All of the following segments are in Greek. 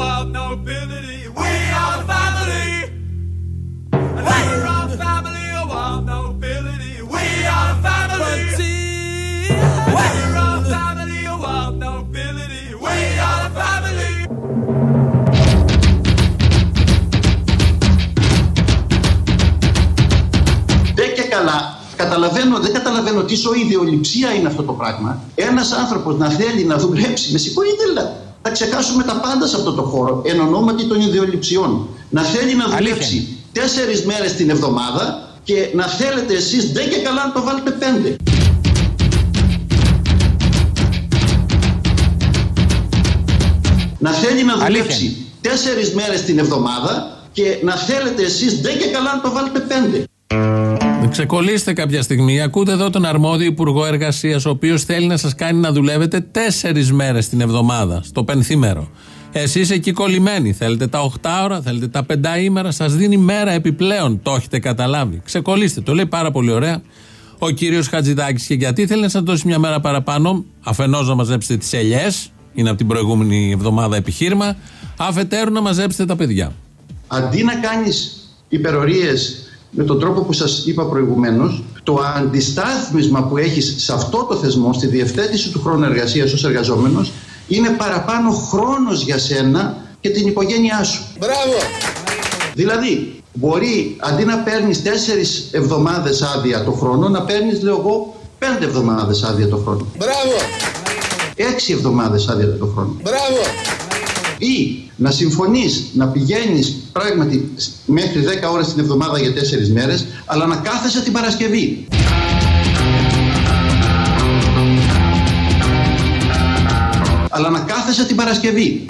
of nobility. We are the family. We are the family of nobility. We are the family. We are the family of nobility. We are the family. Δεν και καλά. Καταλαβαίνω, δεν καταλαβαίνω τι σοή ιδεολειψία είναι αυτό το πράγμα. Ένας άνθρωπος να θέλει να δουλέψει, με συγχωρείτε, αλλά θα ξεχάσουμε τα πάντα σε αυτό το χώρο εν ονόματι των ιδεολειψιών. Να θέλει να δουλέψει τέσσερις μέρες την εβδομάδα και να θέλετε εσείς δεν και καλά να το βάλετε πέντε. Να θέλει να δουλέψει τέσσερις μέρες την εβδομάδα και να θέλετε εσείς δεν και καλά να το βάλετε πέντε. Ξεκολλήστε κάποια στιγμή. Ακούτε εδώ τον αρμόδιο Υπουργό Εργασίας, ο οποίος θέλει να σας κάνει να δουλεύετε τέσσερις μέρες την εβδομάδα, στο πενθήμερο. Εσείς εκεί κολλημένοι. Θέλετε τα 8 ώρα, θέλετε τα 5 ημέρα, σας δίνει μέρα επιπλέον. Το έχετε καταλάβει. Ξεκολλήστε. Το λέει πάρα πολύ ωραία ο κύριος Χατζηδάκης. Και γιατί θέλει να σας δώσει μια μέρα παραπάνω, αφενός να μαζέψετε τις ελιές, είναι από την προηγούμενη εβδομάδα επιχείρημα, αφετέρου να μαζέψετε τα παιδιά. Αντί να κάνεις υπερορίες με τον τρόπο που σας είπα προηγουμένως, το αντιστάθμισμα που έχεις σε αυτό το θεσμό, στη διευθέτηση του χρόνου εργασίας ως εργαζόμενος, είναι παραπάνω χρόνος για σένα και την οικογένειά σου. Μπράβο! Δηλαδή, μπορεί αντί να παίρνεις τέσσερις εβδομάδες άδεια το χρόνο, να παίρνεις, λέω εγώ, πέντε εβδομάδες άδεια το χρόνο. Μπράβο! Έξι εβδομάδες άδεια το χρόνο. Μπράβο! Ή να συμφωνείς να πηγαίνεις πράγματι μέχρι 10 ώρες την εβδομάδα για 4 μέρες, αλλά να κάθεσαι την Παρασκευή. Αλλά να κάθεσαι την Παρασκευή.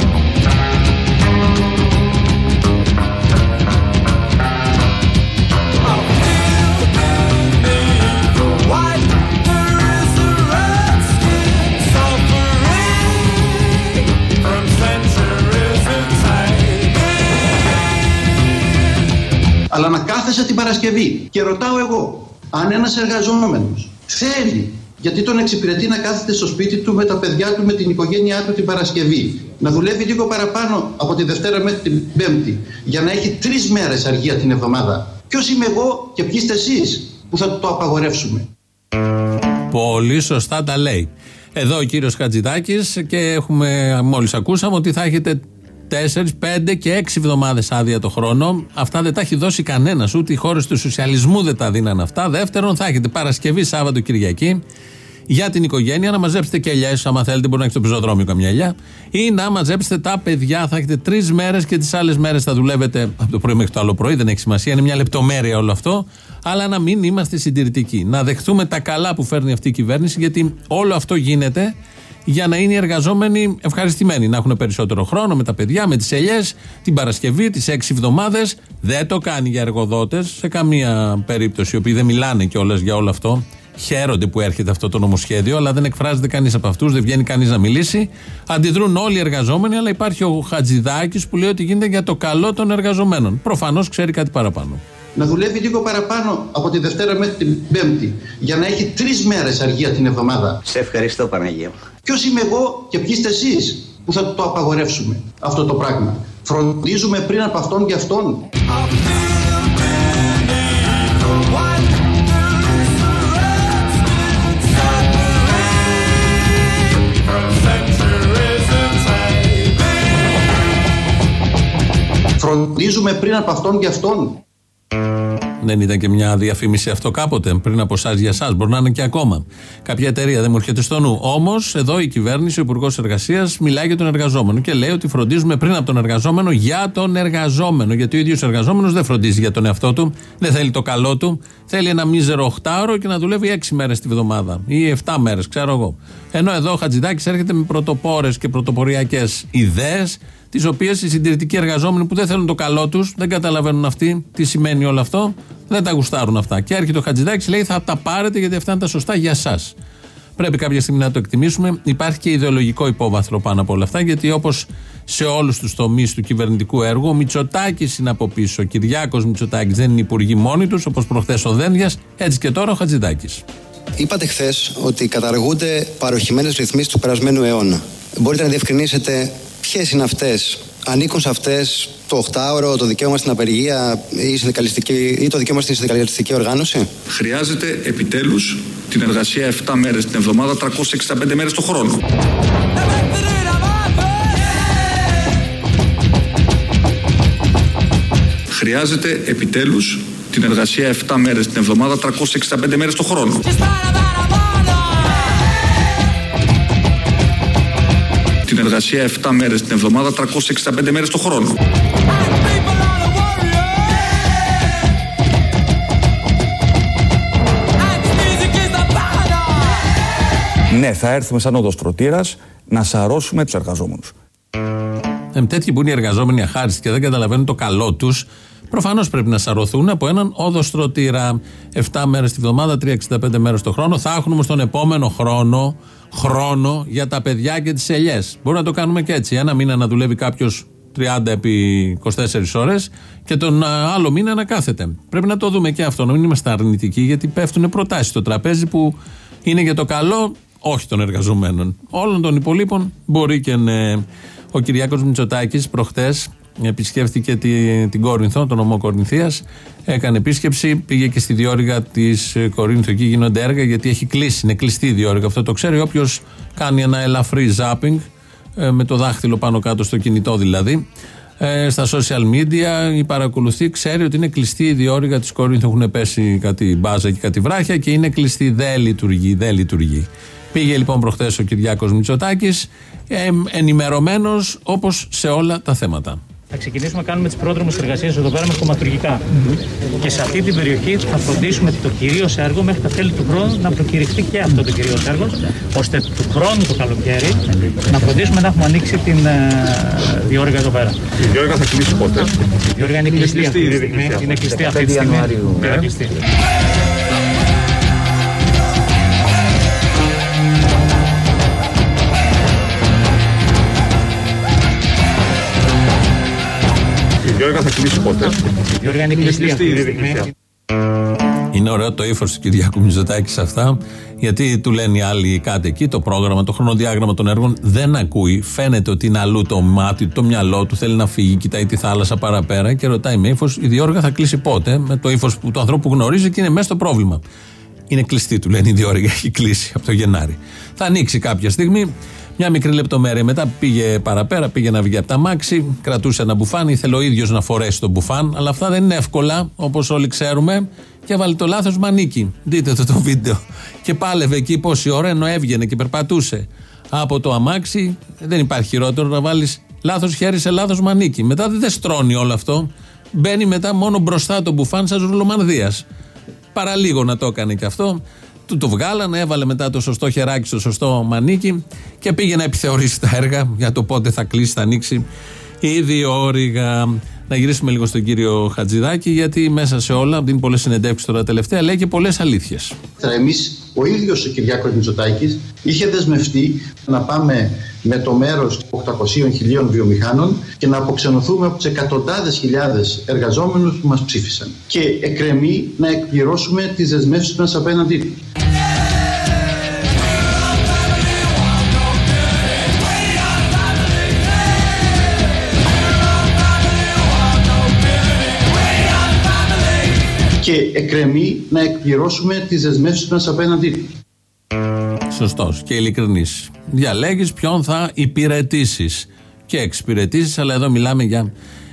Αλλά να κάθεσαι την Παρασκευή. Και ρωτάω εγώ, αν ένας εργαζόμενος θέλει, γιατί τον εξυπηρετεί να κάθεται στο σπίτι του με τα παιδιά του, με την οικογένειά του την Παρασκευή, να δουλεύει λίγο παραπάνω από τη Δευτέρα μέχρι την Πέμπτη, για να έχει τρεις μέρες αργία την εβδομάδα. Ποιος είμαι εγώ και ποιοι είστε εσείς που θα το απαγορεύσουμε; Πολύ σωστά τα λέει. Εδώ ο κύριος Χατζηδάκης και έχουμε, μόλις ακούσαμε ότι θα έχετε 4, 5 και 6 εβδομάδες άδεια το χρόνο. Αυτά δεν τα έχει δώσει κανένας, ούτε οι χώρες του σοσιαλισμού δεν τα δίναν αυτά. Δεύτερον, θα έχετε Παρασκευή, Σάββατο, Κυριακή για την οικογένεια να μαζέψετε και ελιέ. άμα θέλετε μπορεί να έχετε στο πεζοδρόμιο καμιά ελιά ή να μαζέψετε τα παιδιά, θα έχετε τρεις μέρες και τις άλλες μέρες θα δουλεύετε από το πρωί μέχρι το άλλο πρωί, δεν έχει σημασία, είναι μια λεπτομέρεια όλο αυτό, αλλά να μην είμαστε συντηρητικοί, να δεχτούμε τα καλά που φέρνει αυτή η κυβέρνηση γιατί όλο αυτό γίνεται για να είναι οι εργαζόμενοι ευχαριστημένοι, να έχουν περισσότερο χρόνο με τα παιδιά, με τις ελιές, την Παρασκευή, τις έξι εβδομάδες. Δεν το κάνει για εργοδότες σε καμία περίπτωση, οι οποίοι δεν μιλάνε κιόλας για όλο αυτό. Χαίρονται που έρχεται αυτό το νομοσχέδιο, αλλά δεν εκφράζεται κανείς από αυτούς, δεν βγαίνει κανείς να μιλήσει. Αντιδρούν όλοι οι εργαζόμενοι, αλλά υπάρχει ο Χατζηδάκης που λέει ότι γίνεται για το καλό των εργαζομένων. Προφανώς ξέρει κάτι παραπάνω. Να δουλεύει λίγο παραπάνω από τη Δευτέρα μέχρι την Πέμπτη, για να έχει τρεις μέρες αργία την εβδομάδα. Σε ευχαριστώ Παναγία μου. Ποιος είμαι εγώ και ποιοι είστε εσείς που θα το απαγορεύσουμε αυτό το πράγμα; Φροντίζουμε πριν από αυτόν και αυτόν. Φροντίζουμε πριν από αυτόν και αυτόν. Δεν ήταν και μια διαφήμιση αυτό κάποτε, πριν από εσάς για εσάς. Μπορεί να είναι και ακόμα. Κάποια εταιρεία δεν μου έρχεται στο νου. Όμως, εδώ η κυβέρνηση, ο Υπουργός Εργασίας, μιλάει για τον εργαζόμενο και λέει ότι φροντίζουμε πριν από τον εργαζόμενο για τον εργαζόμενο. Γιατί ο ίδιος εργαζόμενος δεν φροντίζει για τον εαυτό του, δεν θέλει το καλό του. Θέλει ένα μίζερο 8ωρο και να δουλεύει 6 μέρες τη βδομάδα ή 7 μέρες, ξέρω εγώ. Ενώ εδώ ο Χατζηδάκης έρχεται με πρωτοπόρες και πρωτοποριακές ιδέες τις οποίες οι συντηρητικοί εργαζόμενοι που δεν θέλουν το καλό τους, δεν καταλαβαίνουν αυτοί τι σημαίνει όλο αυτό, δεν τα γουστάρουν αυτά. Και έρχεται ο Χατζηδάκης λέει θα τα πάρετε γιατί αυτά είναι τα σωστά για εσά. Πρέπει κάποια στιγμή να το εκτιμήσουμε. Υπάρχει και ιδεολογικό υπόβαθρο πάνω από όλα αυτά, γιατί όπως σε όλους τους τομείς του κυβερνητικού έργου, ο Μητσοτάκης είναι από πίσω. Ο Κυριάκος Μητσοτάκης δεν είναι υπουργοί μόνοι τους, όπως προχθές ο Δένδιας, έτσι και τώρα ο Χατζηδάκης. Είπατε χθες ότι καταργούνται παροχημένες ρυθμίσεις του περασμένου αιώνα. Μπορείτε να διευκρινίσετε ποιες είναι αυτές ανήκουν σε αυτές το 8ωρο, το δικαίωμα στην απεργία ή, συνδικαλιστική, ή το δικαίωμα στην συνδικαλιστική οργάνωση; Χρειάζεται επιτέλους την εργασία 7 μέρες την εβδομάδα, 365 μέρες το χρόνο. Χρειάζεται επιτέλους την εργασία 7 μέρες την εβδομάδα, 365 μέρες το χρόνο. Εργασία 7 μέρες την εβδομάδα, 365 μέρες το χρόνο. Ναι, θα έρθουμε σαν οδοστρωτήρας να σαρώσουμε τους εργαζόμενους. Ε, τέτοιοι που είναι οι εργαζόμενοι αχάριστοι και δεν καταλαβαίνουν το καλό τους, προφανώς πρέπει να σαρωθούν από έναν όδοστρωτήρα. 7 μέρες τη βδομάδα, 365 μέρες το χρόνο. Θα έχουν όμως τον επόμενο χρόνο χρόνο για τα παιδιά και τις ελιές. Μπορούμε να το κάνουμε και έτσι. Ένα μήνα να δουλεύει κάποιος 30 επί 24 ώρες και τον άλλο μήνα να κάθεται. Πρέπει να το δούμε και αυτό, να μην είμαστε αρνητικοί, γιατί πέφτουν προτάσεις στο τραπέζι που είναι για το καλό όχι των εργαζομένων. Όλων των υπολείπων μπορεί και ναι. Ο Κυριάκος Μητσοτάκης προχτές επισκέφθηκε τη, την Κόρινθο, τον νομό Κορινθίας. Έκανε επίσκεψη, πήγε και στη διόρυγα της Κορίνθου. Εκεί γίνονται έργα γιατί έχει κλείσει, είναι κλειστή η διόρυγα. Αυτό το ξέρει όποιος κάνει ένα ελαφρύ ζάπινγκ, ε, με το δάχτυλο πάνω κάτω στο κινητό δηλαδή. Ε, στα social media ή παρακολουθεί, ξέρει ότι είναι κλειστή η διόρυγα της Κορίνθου. Έχουν πέσει κάτι μπάζα και κάτι βράχια και είναι κλειστή. Δεν λειτουργεί, δεν λειτουργεί. Πήγε λοιπόν προχθές ο Κυριάκος Μητσοτάκης, ε, ενημερωμένος όπως σε όλα τα θέματα. Θα ξεκινήσουμε να κάνουμε τις πρόδρομες εργασίες εδώ πέρα με κομματουργικά. Και σε αυτή την περιοχή θα φροντίσουμε το κυρίω έργο μέχρι τα τέλη του χρόνου να προκηρυχθεί και αυτό το κυρίω έργο, ώστε του χρόνου το καλοκαίρι να φροντίσουμε να έχουμε ανοίξει την ε, διόρυγα εδώ πέρα. Η διόρυγα θα κλείσει πότε; Η διόρυγα είναι κλειστή αυτή τη στιγμή. Είναι κλειστή αυτή τη στιγμή. Είναι κλειστή. Η διόρυγα θα κλείσει πότε. Η διόρυγα είναι κλειστή αυτή τη στιγμή. Είναι ωραίο το ύφος του Κυριάκου Μητσοτάκης σε αυτά, γιατί του λένε οι άλλοι κάτι εκεί, το πρόγραμμα, το χρονοδιάγραμμα των έργων δεν ακούει. Φαίνεται ότι είναι αλλού το μάτι, το μυαλό του, θέλει να φύγει, κοιτάει τη θάλασσα παραπέρα και ρωτάει με ύφος, η διόρυγα θα κλείσει πότε, με το ύφος του ανθρώπου που γνωρίζει και είναι μέσα στο πρόβλημα. Είναι κλειστή, του λένε η διόρυγα, έχει κλείσει από το Γενάρη. Θα ανοίξει κάποια στιγμή. Μια μικρή λεπτομέρεια. Μετά πήγε παραπέρα, πήγε να βγει από τα μάξι, κρατούσε ένα μπουφάν, ήθελε ο ίδιος να φορέσει τον μπουφάν, αλλά αυτά δεν είναι εύκολα, όπως όλοι ξέρουμε, και έβαλε το λάθος μανίκι. Δείτε το, το βίντεο. Και πάλευε εκεί πόση ώρα, ενώ έβγαινε και περπατούσε από το αμάξι. Δεν υπάρχει χειρότερο να βάλεις λάθος χέρι σε λάθος μανίκι. Μετά δεν στρώνει όλο αυτό. Μπαίνει μετά μόνο μπροστά το μπουφάν σαν ρουλομανδία. Παραλίγο να το έκανε και αυτό. Του το βγάλανε, έβαλε μετά το σωστό χεράκι στο σωστό μανίκι και πήγε να επιθεωρήσει τα έργα για το πότε θα κλείσει, θα ανοίξει η διόρυγα. Να γυρίσουμε λίγο στον κύριο Χατζηδάκη, γιατί μέσα σε όλα, δίνει πολλές συνεντεύξεις τώρα τελευταία, λέει και πολλές αλήθειες. Εμείς, ο ίδιος ο Κυριάκος Μητσοτάκης είχε δεσμευτεί να πάμε με το μέρος 800.000 βιομηχάνων και να αποξενωθούμε από τις εκατοντάδες χιλιάδες εργαζόμενους που μας ψήφισαν. Και εκκρεμεί να εκπληρώσουμε τις δεσμεύσεις μας απέναντί του. και εκκρεμεί να εκπληρώσουμε τις δεσμεύσεις μας απέναντί του. Σωστός και ειλικρινής. Διαλέγεις ποιον θα υπηρετήσεις. Και εξυπηρετήσεις, αλλά εδώ μιλάμε για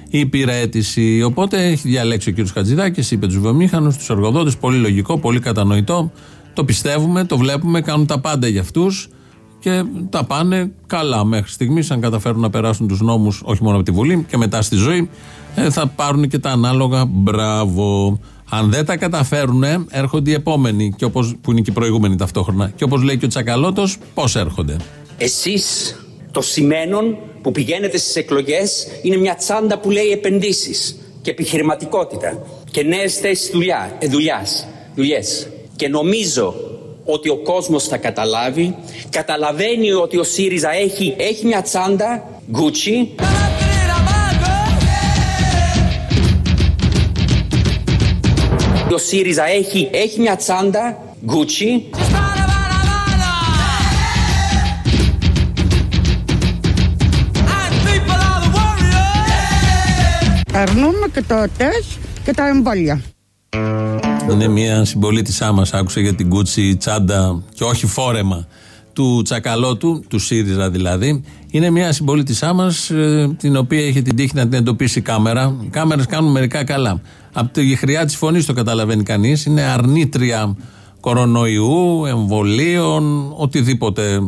υπηρέτηση. Οπότε έχει διαλέξει ο κ. Χατζηδάκης, είπε τους βιομήχανους, τους εργοδότες. Πολύ λογικό, πολύ κατανοητό. Το πιστεύουμε, το βλέπουμε, κάνουν τα πάντα για αυτούς και τα πάνε καλά μέχρι στιγμής. Αν καταφέρουν να περάσουν τους νόμους, όχι μόνο από τη Βουλή και μετά στη ζωή, ε, θα πάρουν και τα ανάλογα. Μπράβο. Αν δεν τα καταφέρουν, έρχονται οι επόμενοι, και όπως, που είναι και οι προηγούμενοι ταυτόχρονα. Και όπως λέει και ο Τσακαλώτος, πώς έρχονται; Εσείς το σημαίνον που πηγαίνετε στις εκλογές είναι μια τσάντα που λέει επενδύσεις και επιχειρηματικότητα και νέες θέσεις δουλειά, ε, δουλειάς, δουλειές. Και νομίζω ότι ο κόσμος θα καταλάβει, καταλαβαίνει ότι ο ΣΥΡΙΖΑ έχει, έχει μια τσάντα Gucci Ο ΣΥΡΙΖΑ έχει, έχει μια τσάντα Gucci. Αρνούμε και το τεστ και τα εμβόλια. Είναι μια συμπολίτησά μας, άκουσα για την κούτσι τσάντα και όχι φόρεμα του Τσακαλώτου, του ΣΥΡΙΖΑ δηλαδή. Είναι μια συμπολίτησά μας, την οποία έχει την τύχη να την εντοπίσει η κάμερα. Οι κάμερες κάνουν μερικά καλά. Από τη χρειά της φωνής το καταλαβαίνει κανείς. Είναι αρνήτρια κορονοϊού, εμβολίων, οτιδήποτε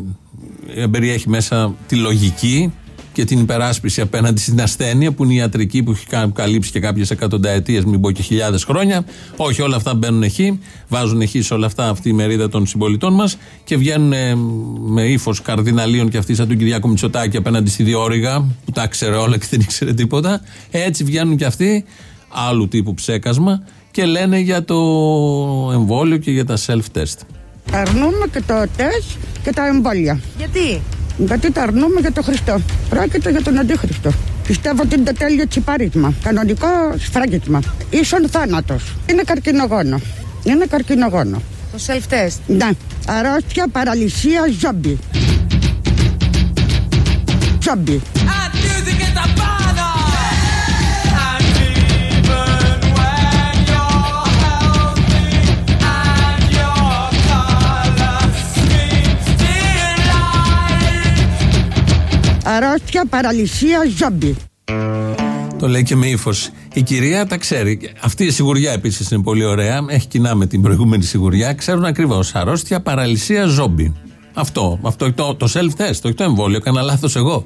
περιέχει μέσα τη λογική και την υπεράσπιση απέναντι στην ασθένεια που είναι η ιατρική που έχει καλύψει και κάποιες εκατονταετίε, μην πω και χιλιάδες χρόνια. Όχι, όλα αυτά μπαίνουν εκεί, βάζουν εκεί σε όλα αυτά αυτή η μερίδα των συμπολιτών μας και βγαίνουν ε, με ύφος καρδιναλίων και αυτή σαν τον Κυριάκο Μητσοτάκη απέναντι στη διόρυγα που τα ξέρε όλα και δεν ήξερε τίποτα. Έτσι βγαίνουν και αυτοί, άλλου τύπου ψέκασμα και λένε για το εμβόλιο και για τα self-test. Αρνούμε και το τεστ και τα εμβόλια. Γιατί; Γιατί τα αρνούμε για τον Χριστό. Πρόκειται για τον Αντίχριστο. Πιστεύω ότι είναι το τέλειο τσιπαρίσμα. Κανονικό σφράγισμα. Ίσον θάνατος. Είναι καρκινογόνο. Είναι καρκινογόνο. Το self-test. Ναι. Αρρώστια, παραλυσία, ζόμπι. Ζόμπι. Αρρώστια, παραλυσία, ζόμπι. Το λέει και με ύφος. Η κυρία τα ξέρει. Αυτή η σιγουριά επίσης είναι πολύ ωραία. Έχει κοινά με την προηγούμενη σιγουριά. Ξέρουν ακριβώς. Αρρώστια, παραλυσία, ζόμπι. Αυτό. Αυτό το, το self-test, όχι το εμβόλιο. Έκανα λάθος εγώ.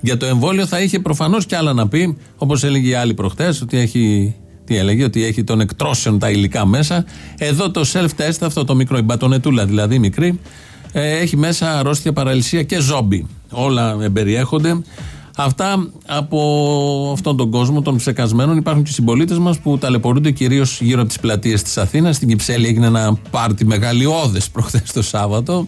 Για το εμβόλιο θα είχε προφανώς κι άλλα να πει. Όπως έλεγε η άλλη προχτές, ότι έχει. Τι έλεγε, ότι έχει των εκτρώσεων τα υλικά μέσα. Εδώ το self-test, αυτό το μικρό, η μπατονετούλα δηλαδή μικρή, ε, έχει μέσα αρρώστια, παραλυσία και ζόμπι. Όλα εμπεριέχονται. Αυτά από αυτόν τον κόσμο των ψεκασμένων. Υπάρχουν και συμπολίτες μας που ταλαιπωρούνται κυρίως γύρω από τις πλατείες της Αθήνας. Στην Κυψέλη έγινε ένα πάρτι μεγαλειώδες προχθές το Σάββατο.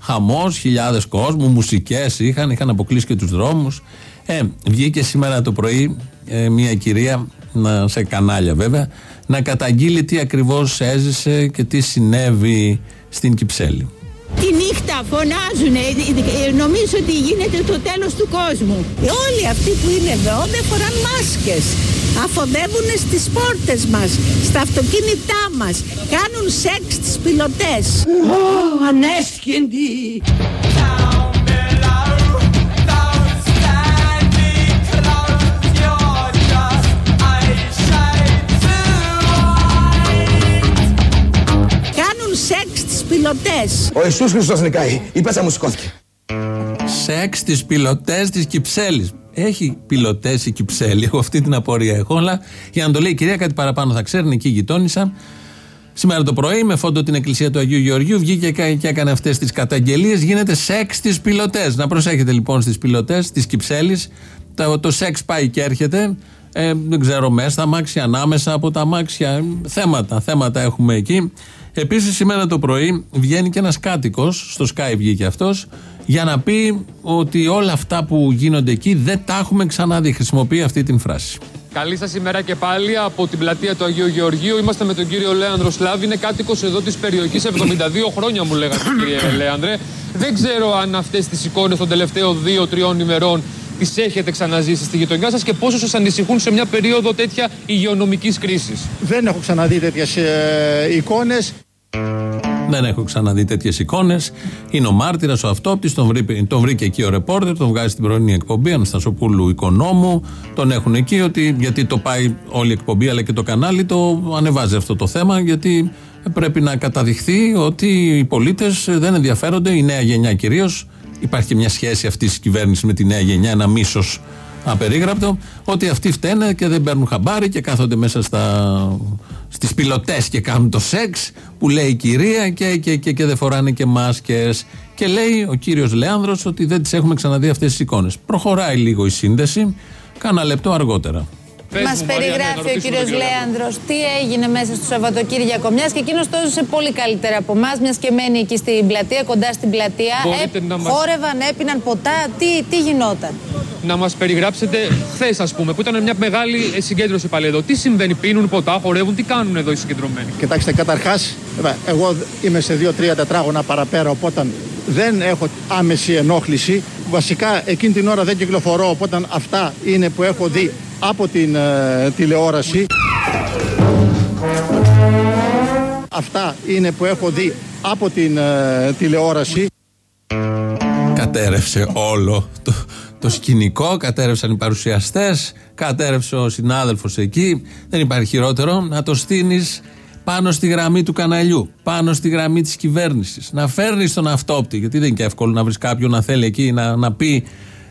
Χαμός, χιλιάδες κόσμου, μουσικές είχαν, είχαν αποκλείσει και τους δρόμους. Ε, βγήκε σήμερα το πρωί ε, μια κυρία, να, σε κανάλια βέβαια, να καταγγείλει τι ακριβώς έζησε και τι συνέβη στην Κυψέλη. Τη νύχτα φωνάζουν, νομίζω ότι γίνεται το τέλος του κόσμου. Όλοι αυτοί που είναι εδώ δεν φοράν μάσκες. Αφοδεύουν στις πόρτες μας, στα αυτοκίνητά μας. Κάνουν σεξ στις πιλωτές. Ω, ανέσχυντη! Πιλωτές. Ο Ιησούς Χριστός νικάει. Η πέτσα μου σηκώθηκε. Σεξ στι πιλωτές της Κυψέλης. Έχει πιλωτές η Κυψέλη, εγώ αυτή την απορία έχω. Αλλά για να το λέει η κυρία, κάτι παραπάνω θα ξέρουν, εκεί γειτόνισσα. Σήμερα το πρωί, με φόντο την εκκλησία του Αγίου Γεωργίου, βγήκε και έκανε αυτές τις καταγγελίες. Γίνεται σεξ στι πιλωτές. Να προσέχετε λοιπόν στις πιλωτές της Κυψέλης. Το, το σεξ πάει και έρχεται. Ε, δεν ξέρω, μέσα στα μάξια, ανάμεσα από τα μάξια. Θέματα, θέματα έχουμε εκεί. Επίσης, σήμερα το πρωί βγαίνει και ένας κάτοικος, στο Sky βγήκε αυτός, για να πει ότι όλα αυτά που γίνονται εκεί δεν τα έχουμε ξαναδεί. Χρησιμοποιεί αυτή την φράση. Καλή σας ημέρα και πάλι από την πλατεία του Αγίου Γεωργίου. Είμαστε με τον κύριο Λέανδρο Σλάβη. Είναι κάτοικος εδώ της περιοχής. 72 χρόνια μου λέγατε, κύριε Λέανδρε. Δεν ξέρω αν αυτές τις εικόνες των τελευταίων 2-3 ημερών τις έχετε ξαναζήσει στη γειτονιά σας και πόσο σας ανησυχούν σε μια περίοδο τέτοια υγειονομικής κρίσης. Δεν έχω ξαναδεί τέτοιες ε, εικόνες. Δεν έχω ξαναδεί τέτοιες εικόνες. Είναι ο μάρτυρας, ο αυτόπτης. Τον, βρή, τον βρήκε εκεί ο ρεπόρτερ, τον βγάζει στην πρωινή εκπομπή. Αναστασοπούλου Οικονόμου. Τον έχουν εκεί, ότι, γιατί το πάει όλη η εκπομπή, αλλά και το κανάλι το ανεβάζει αυτό το θέμα. Γιατί πρέπει να καταδειχθεί ότι οι πολίτες δεν ενδιαφέρονται, η νέα γενιά κυρίως. Υπάρχει και μια σχέση αυτής της κυβέρνησης με τη νέα γενιά, ένα μίσος απερίγραπτο, ότι αυτοί φταίνε και δεν παίρνουν χαμπάρι και κάθονται μέσα στα, στις πιλωτές και κάνουν το σεξ που λέει η κυρία και, και, και, και δεν φοράνε και μάσκες και λέει ο κύριος Λέανδρος ότι δεν τις έχουμε ξαναδεί αυτές τις εικόνες. Προχωράει λίγο η σύνδεση, κάνα λεπτό αργότερα. Μας περιγράφει ο κύριος Λέανδρος τι έγινε μέσα στο Σαββατοκύριακο. Μιας και εκείνος το έζησε πολύ καλύτερα από εμάς, μιας και μένει εκεί στην πλατεία, κοντά στην πλατεία. Μπορείτε να μας- Χόρευαν, έπιναν ποτά. Τι, τι γινόταν; Να μας περιγράψετε χθες, ας πούμε, που ήταν μια μεγάλη συγκέντρωση πάλι εδώ. Τι συμβαίνει, πίνουν ποτά, χορεύουν, τι κάνουν εδώ οι συγκεντρωμένοι; Κοιτάξτε, καταρχάς, εγώ είμαι σε δύο-τρία τετράγωνα παραπέρα, οπότε δεν έχω άμεση ενόχληση. Βασικά, εκείνη την ώρα δεν κυκλοφορώ, οπότε αυτά είναι που έχω δει από την ε, τηλεόραση. Αυτά είναι που έχω δει από την ε, τηλεόραση. Κατέρευσε όλο το, το σκηνικό, κατέρευσαν οι παρουσιαστές, κατέρευσε ο συνάδελφος εκεί. Δεν υπάρχει χειρότερο να το στείνεις πάνω στη γραμμή του καναλιού, πάνω στη γραμμή της κυβέρνησης. Να φέρνεις τον αυτόπτη, γιατί δεν είναι και εύκολο να βρεις κάποιον να θέλει εκεί να, να πει.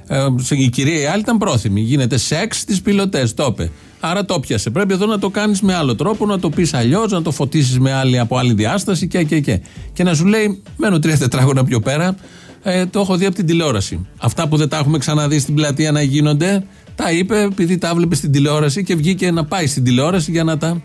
Ε, η κυρία η άλλη ήταν πρόθυμη. Γίνεται σεξ στις πιλωτές, το είπε. Άρα το πιασε. Πρέπει εδώ να το κάνεις με άλλο τρόπο, να το πεις αλλιώς, να το φωτίσεις με άλλη, από άλλη διάσταση και, και, και. Και να σου λέει, μένω τρία τετράγωνα πιο πέρα, ε, το έχω δει από την τηλεόραση. Αυτά που δεν τα έχουμε ξαναδεί στην πλατεία να γίνονται, τα είπε επειδή τα βλέπε στην τηλεόραση και βγήκε να πάει στην τηλεόραση για να τα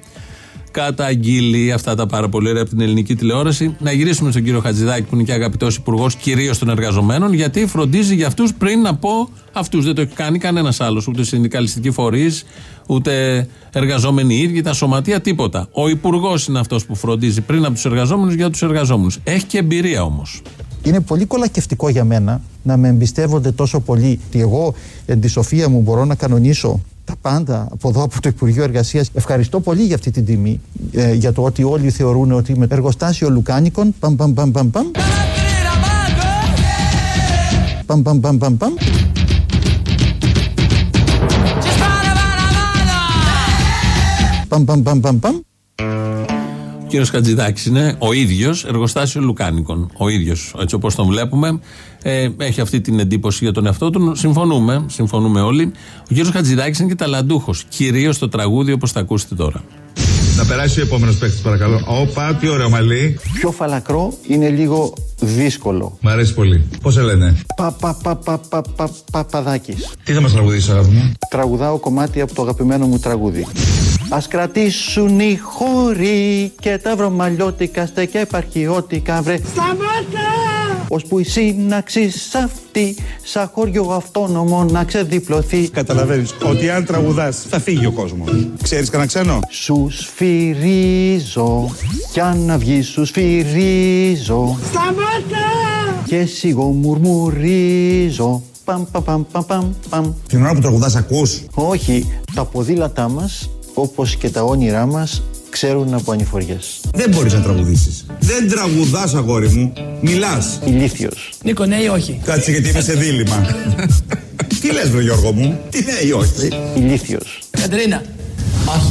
καταγγείλει αυτά τα πάρα πολύ ωραία από την ελληνική τηλεόραση. Να γυρίσουμε στον κύριο Χατζηδάκη, που είναι και αγαπητός υπουργός κυρίως των εργαζομένων, γιατί φροντίζει για αυτούς πριν από αυτούς. Δεν το έχει κάνει κανένας άλλος, ούτε συνδικαλιστικοί φορείς, ούτε εργαζόμενοι οι ίδιοι, τα σωματεία, τίποτα. Ο υπουργός είναι αυτός που φροντίζει πριν από τους εργαζόμενους για τους εργαζόμενους. Έχει και εμπειρία όμως. Είναι πολύ κολακευτικό για μένα να με εμπιστεύονται τόσο πολύ ότι εγώ εν τη σοφία μου μπορώ να κανονίσω τα πάντα από εδώ από το Υπουργείο Εργασίας. Ευχαριστώ πολύ για αυτή την τιμή, ε, για το ότι όλοι θεωρούν ότι είμαι εργοστάσιο Λουκάνικων. Παμ, παμ, παμ, παμ, παμ. Παμ, παμ, παμ, παμ, παμ. Παμ, παμ, παμ, παμ, παμ. Ο κύριος Χατζηδάκης είναι ο ίδιος εργοστάσιο Λουκάνικων. Ο ίδιος, έτσι όπως τον βλέπουμε. Ε, έχει αυτή την εντύπωση για τον εαυτό του. Συμφωνούμε, συμφωνούμε όλοι. Ο κύριος Χατζηδάκης είναι και ταλαντούχος. Κυρίως το τραγούδι όπως θα ακούσετε τώρα. Να περάσει ο επόμενος παίκτης, παρακαλώ. Όπα, τι ωραίο μαλλί. Πιο φαλακρό είναι λίγο δύσκολο. Μ' αρέσει πολύ. Πώς σε λένε; Πα, πα, πα, πα, πα, πα, παπαδάκης. Τι θα μας τραγουδήσει, αγάπη μου; Τραγουδάω κομμάτι από το αγαπημένο μου τραγούδι. Ας κρατήσουν οι χώροι και τα βρωμαλιώτικα στέκια επαρχιώτικα βρε Σταμάτα! Ώσπου η σύναξη αυτή σαν χωριό αυτόνομο να ξεδιπλωθεί Καταλαβαίνεις ότι αν τραγουδάς θα φύγει ο κόσμος. Ξέρεις κανένα ξένο; Σους σφυρίζω κι αν να βγει σους σφυρίζω Σταμάτα! και σιγό μουρμουρίζω Παμ, παμ, παμ, παμ, παμ, παμ. Την ώρα που τραγουδάς, ακούς; Όχι, τα ποδήλατά μας, όπως και τα όνειρά μας, ξέρουν από ανηφοριές. Δεν μπορείς να τραγουδήσεις. Δεν τραγουδάς, αγόρι μου. Μιλάς. Ηλίθιος. Νίκο, ναι ή όχι; Κάτσε γιατί είμαι σε δίλημα. Τι λες βρε Γιώργο μου; Τι ναι ή όχι; Ηλίθιος. Κατερίνα.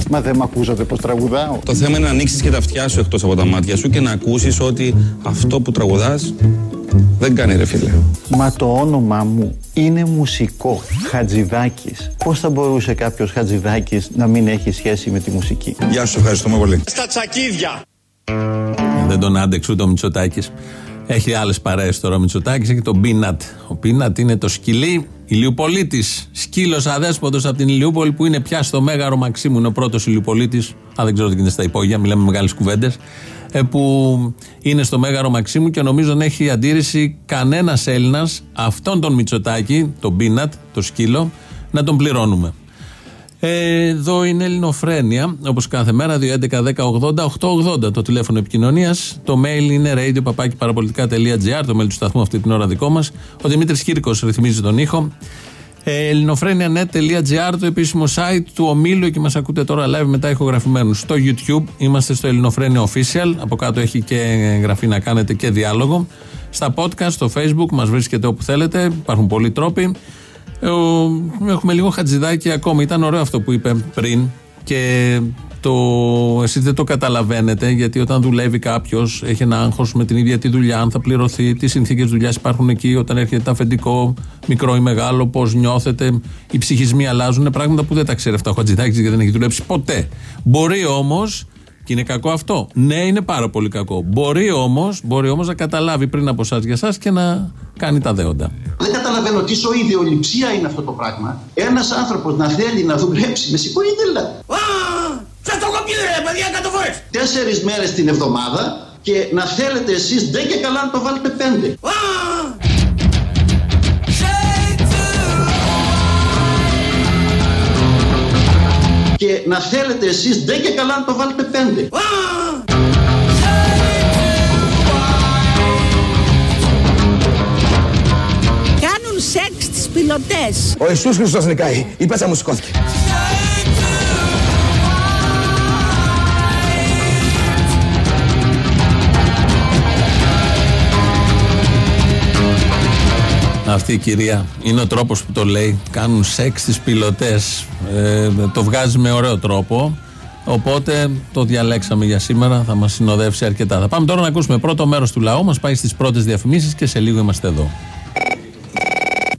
Μα δεν μ' ακούσατε πως τραγουδάω. Το θέμα είναι να ανοίξεις και τα αυτιά σου εκτός από τα μάτια σου και να ακούσεις ότι αυτό που τραγουδάς δεν κάνει ρε φίλε. Μα το όνομά μου είναι μουσικό. Χατζηδάκης. Πώς θα μπορούσε κάποιος Χατζηδάκης να μην έχει σχέση με τη μουσική; Γεια σου, ευχαριστούμε πολύ. Στα τσακίδια! Δεν τον άντεξε ούτε ο Μητσοτάκης. Έχει άλλες παρέες τώρα ο Μητσοτάκης. Έχει τον Πίνατ. Ο Πίνατ είναι το σκυλί Ηλιουπολίτη. Σκύλος αδέσποτος από την Ηλιούπολη που είναι πια στο Μέγαρο Μαξίμου. Είναι ο πρώτος Ηλιουπολίτη. Α, δεν ξέρω τι γίνεται στα υπόγεια, μιλάμε μεγάλες κουβέντες. Ε, που είναι στο Μέγαρο Μαξίμου και νομίζω δεν έχει αντίρρηση κανένας Έλληνας αυτόν τον Μητσοτάκη, τον Πίνατ, το σκύλο, να τον πληρώνουμε. Ε, Εδώ είναι Ελληνοφρένια, όπως κάθε μέρα, 2.11.10.80.880 το τηλέφωνο επικοινωνίας. Το mail είναι radio.parapolitica.gr, το mail του σταθμού αυτή την ώρα δικό μας. Ο Δημήτρης Κύρκος ρυθμίζει τον ήχο. Ε, ελληνοφρένια.net.gr, το επίσημο site του ομίλου, εκεί μας ακούτε τώρα live μετά ηχογραφημένους. Στο YouTube είμαστε στο Ελληνοφρένια Official. Από κάτω έχει και εγγραφή να κάνετε και διάλογο. Στα podcast, στο Facebook, μας βρίσκεται όπου θέλετε. Υπάρχουν πολλοί τρόποι. Ε, ο- έχουμε λίγο χατζηδάκι ακόμη. Ήταν ωραίο αυτό που είπε πριν και το, εσείς δεν το καταλαβαίνετε γιατί όταν δουλεύει κάποιος έχει ένα άγχος με την ίδια τη δουλειά, αν θα πληρωθεί, τι συνθήκες δουλειάς υπάρχουν εκεί, όταν έρχεται αφεντικό, μικρό ή μεγάλο, πώς νιώθετε, οι ψυχισμοί αλλάζουν, πράγματα που δεν τα ξέρει αυτά ο Χατζηδάκης γιατί δεν έχει δουλέψει ποτέ. Μπορεί όμως και είναι κακό αυτό. Ναι, είναι πάρα πολύ κακό. Μπορεί όμως μπορεί όμως να καταλάβει πριν από εσάς για εσάς και να κάνει τα δέοντα. Δεν καταλαβαίνω τι σοή ιδεολειψία είναι αυτό το πράγμα. Ένας άνθρωπος να θέλει να δουλέψει, με συγχωρείτε δηλαδή. Σας το έχω πει ρε παιδιά εκατό φορές! Τέσσερις μέρες την εβδομάδα και να θέλετε εσείς δεν και καλά να το βάλετε πέντε. Και να θέλετε εσείς δεν και καλά να το βάλετε πέντε. Κάνουν σεξ τις πιλωτές. Ο Ιησούς Χριστός νικάει. Η πέτσα μου σηκώθηκε. Αυτή η κυρία είναι ο τρόπος που το λέει. Κάνουν σεξ στις πιλωτές. Ε, το βγάζει με ωραίο τρόπο. Οπότε το διαλέξαμε για σήμερα. Θα μας συνοδεύσει αρκετά. Θα πάμε τώρα να ακούσουμε πρώτο μέρος του λαού. Μας πάει στις πρώτες διαφημίσεις και σε λίγο είμαστε εδώ.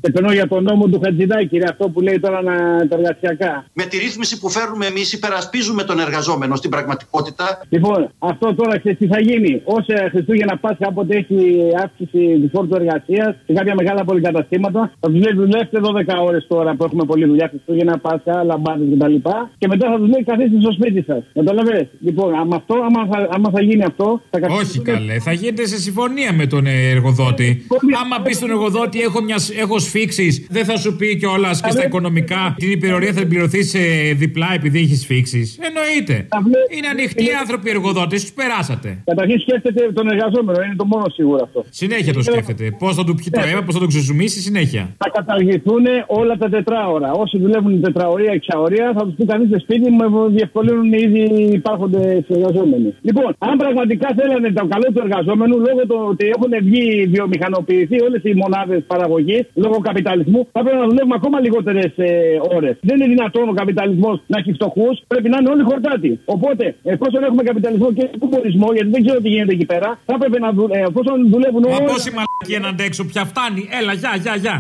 Επενώ για τον νόμο του Χατζηδάκη, ρε, αυτό που λέει τώρα να, τα εργασιακά. Με τη ρύθμιση που φέρνουμε εμείς, υπερασπίζουμε τον εργαζόμενο στην πραγματικότητα. Λοιπόν, αυτό τώρα ξέρεις τι θα γίνει. Όσα Χριστούγεννα Πάσχα, όποτε έχει αύξηση του φόρτου εργασίας σε κάποια μεγάλα πολυκαταστήματα, θα τους λέει δουλεύτε 12 ώρες τώρα που έχουμε πολλή δουλειά Χριστούγεννα Πάσχα, λαμπάδες κτλ. Και μετά θα τους λέει καθίστε στο σπίτι σας. Καταλαβαίνετε. Λοιπόν, άμα, αυτό, άμα, θα, άμα θα γίνει αυτό, θα Όχι καλέ, θα γίνεται σε συμφωνία με τον ε, εργοδότη. Άμα πει στον εργοδότη έχω, μια, έχω σφίξεις, δεν θα σου πει κιόλας και στα οικονομικά την υπηρεσία θα την πληρωθεί σε διπλά επειδή έχεις σφίξεις. Εννοείται. Είναι ανοιχτοί οι άνθρωποι οι εργοδότες, τους περάσατε. Καταρχήν σκέφτεται τον εργαζόμενο, είναι το μόνο σίγουρο αυτό. Συνέχεια το σκέφτεται. Πώς θα του πιει το αίμα, πώς θα το ξεζουμίσει, συνέχεια. Θα καταργηθούν όλα τα τετράωρα. Όσοι δουλεύουν τετραωρία, εξαωρία, θα τους πει κανείς σπίτι μου, με διευκολύνουν ήδη υπάρχοντες εργαζόμενοι. Λοιπόν, αν πραγματικά θέλανε το καλό του εργαζόμενου, λόγω του ότι έχουν βγει βιομηχανοποιηθεί όλες οι μονάδες παραγωγής, λόγω καπιταλισμού, θα πρέπει να δουλεύουμε ακόμα λιγότερες ε, ώρες. Δεν είναι δυνατόν ο καπιταλισμός να έχει φτωχούς, πρέπει να είναι όλοι χορτάτοι. Οπότε, εφόσον έχουμε καπιταλισμό και κομμουνισμό, γιατί δεν ξέρω τι γίνεται εκεί πέρα, θα πρέπει να δουλεύουν. Εφόσον δουλεύουν Μα όλοι. πόση μαλακία να αντέξω πια φτάνει. Έλα, γεια, γεια, γεια.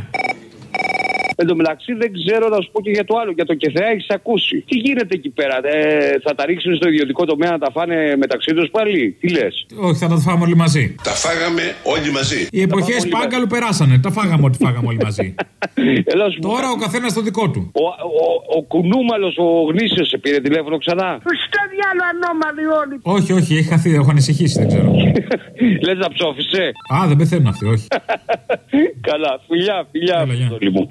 Εν τω μεταξύ δεν ξέρω να σου πω και για το άλλο. Για το ΚΕΘΕΑ έχεις ακούσει. Τι γίνεται εκεί πέρα, ε, θα τα ρίξουν στο ιδιωτικό τομέα να τα φάνε μεταξύ τους πάλι. Τι λες; Όχι, θα τα φάμε όλοι μαζί. Τα φάγαμε όλοι μαζί. Οι εποχές πάγκαλου περάσανε. Τα φάγαμε ό,τι φάγαμε όλοι μαζί. Τώρα ο καθένας το δικό του. Ο, ο, ο κουνούμαλος, ο γνήσιος, σε πήρε τηλέφωνο ξανά. Στο διάλογο ανώμαλοι όλοι. Όχι, όχι, έχει χαθεί, έχω ανησυχήσει, δεν ξέρω. Λες να ψόφισε. Α, δεν πεθαίνουν αυτοί, όχι. Καλά, φιλιά, φιλιά, Αποστόλη μου.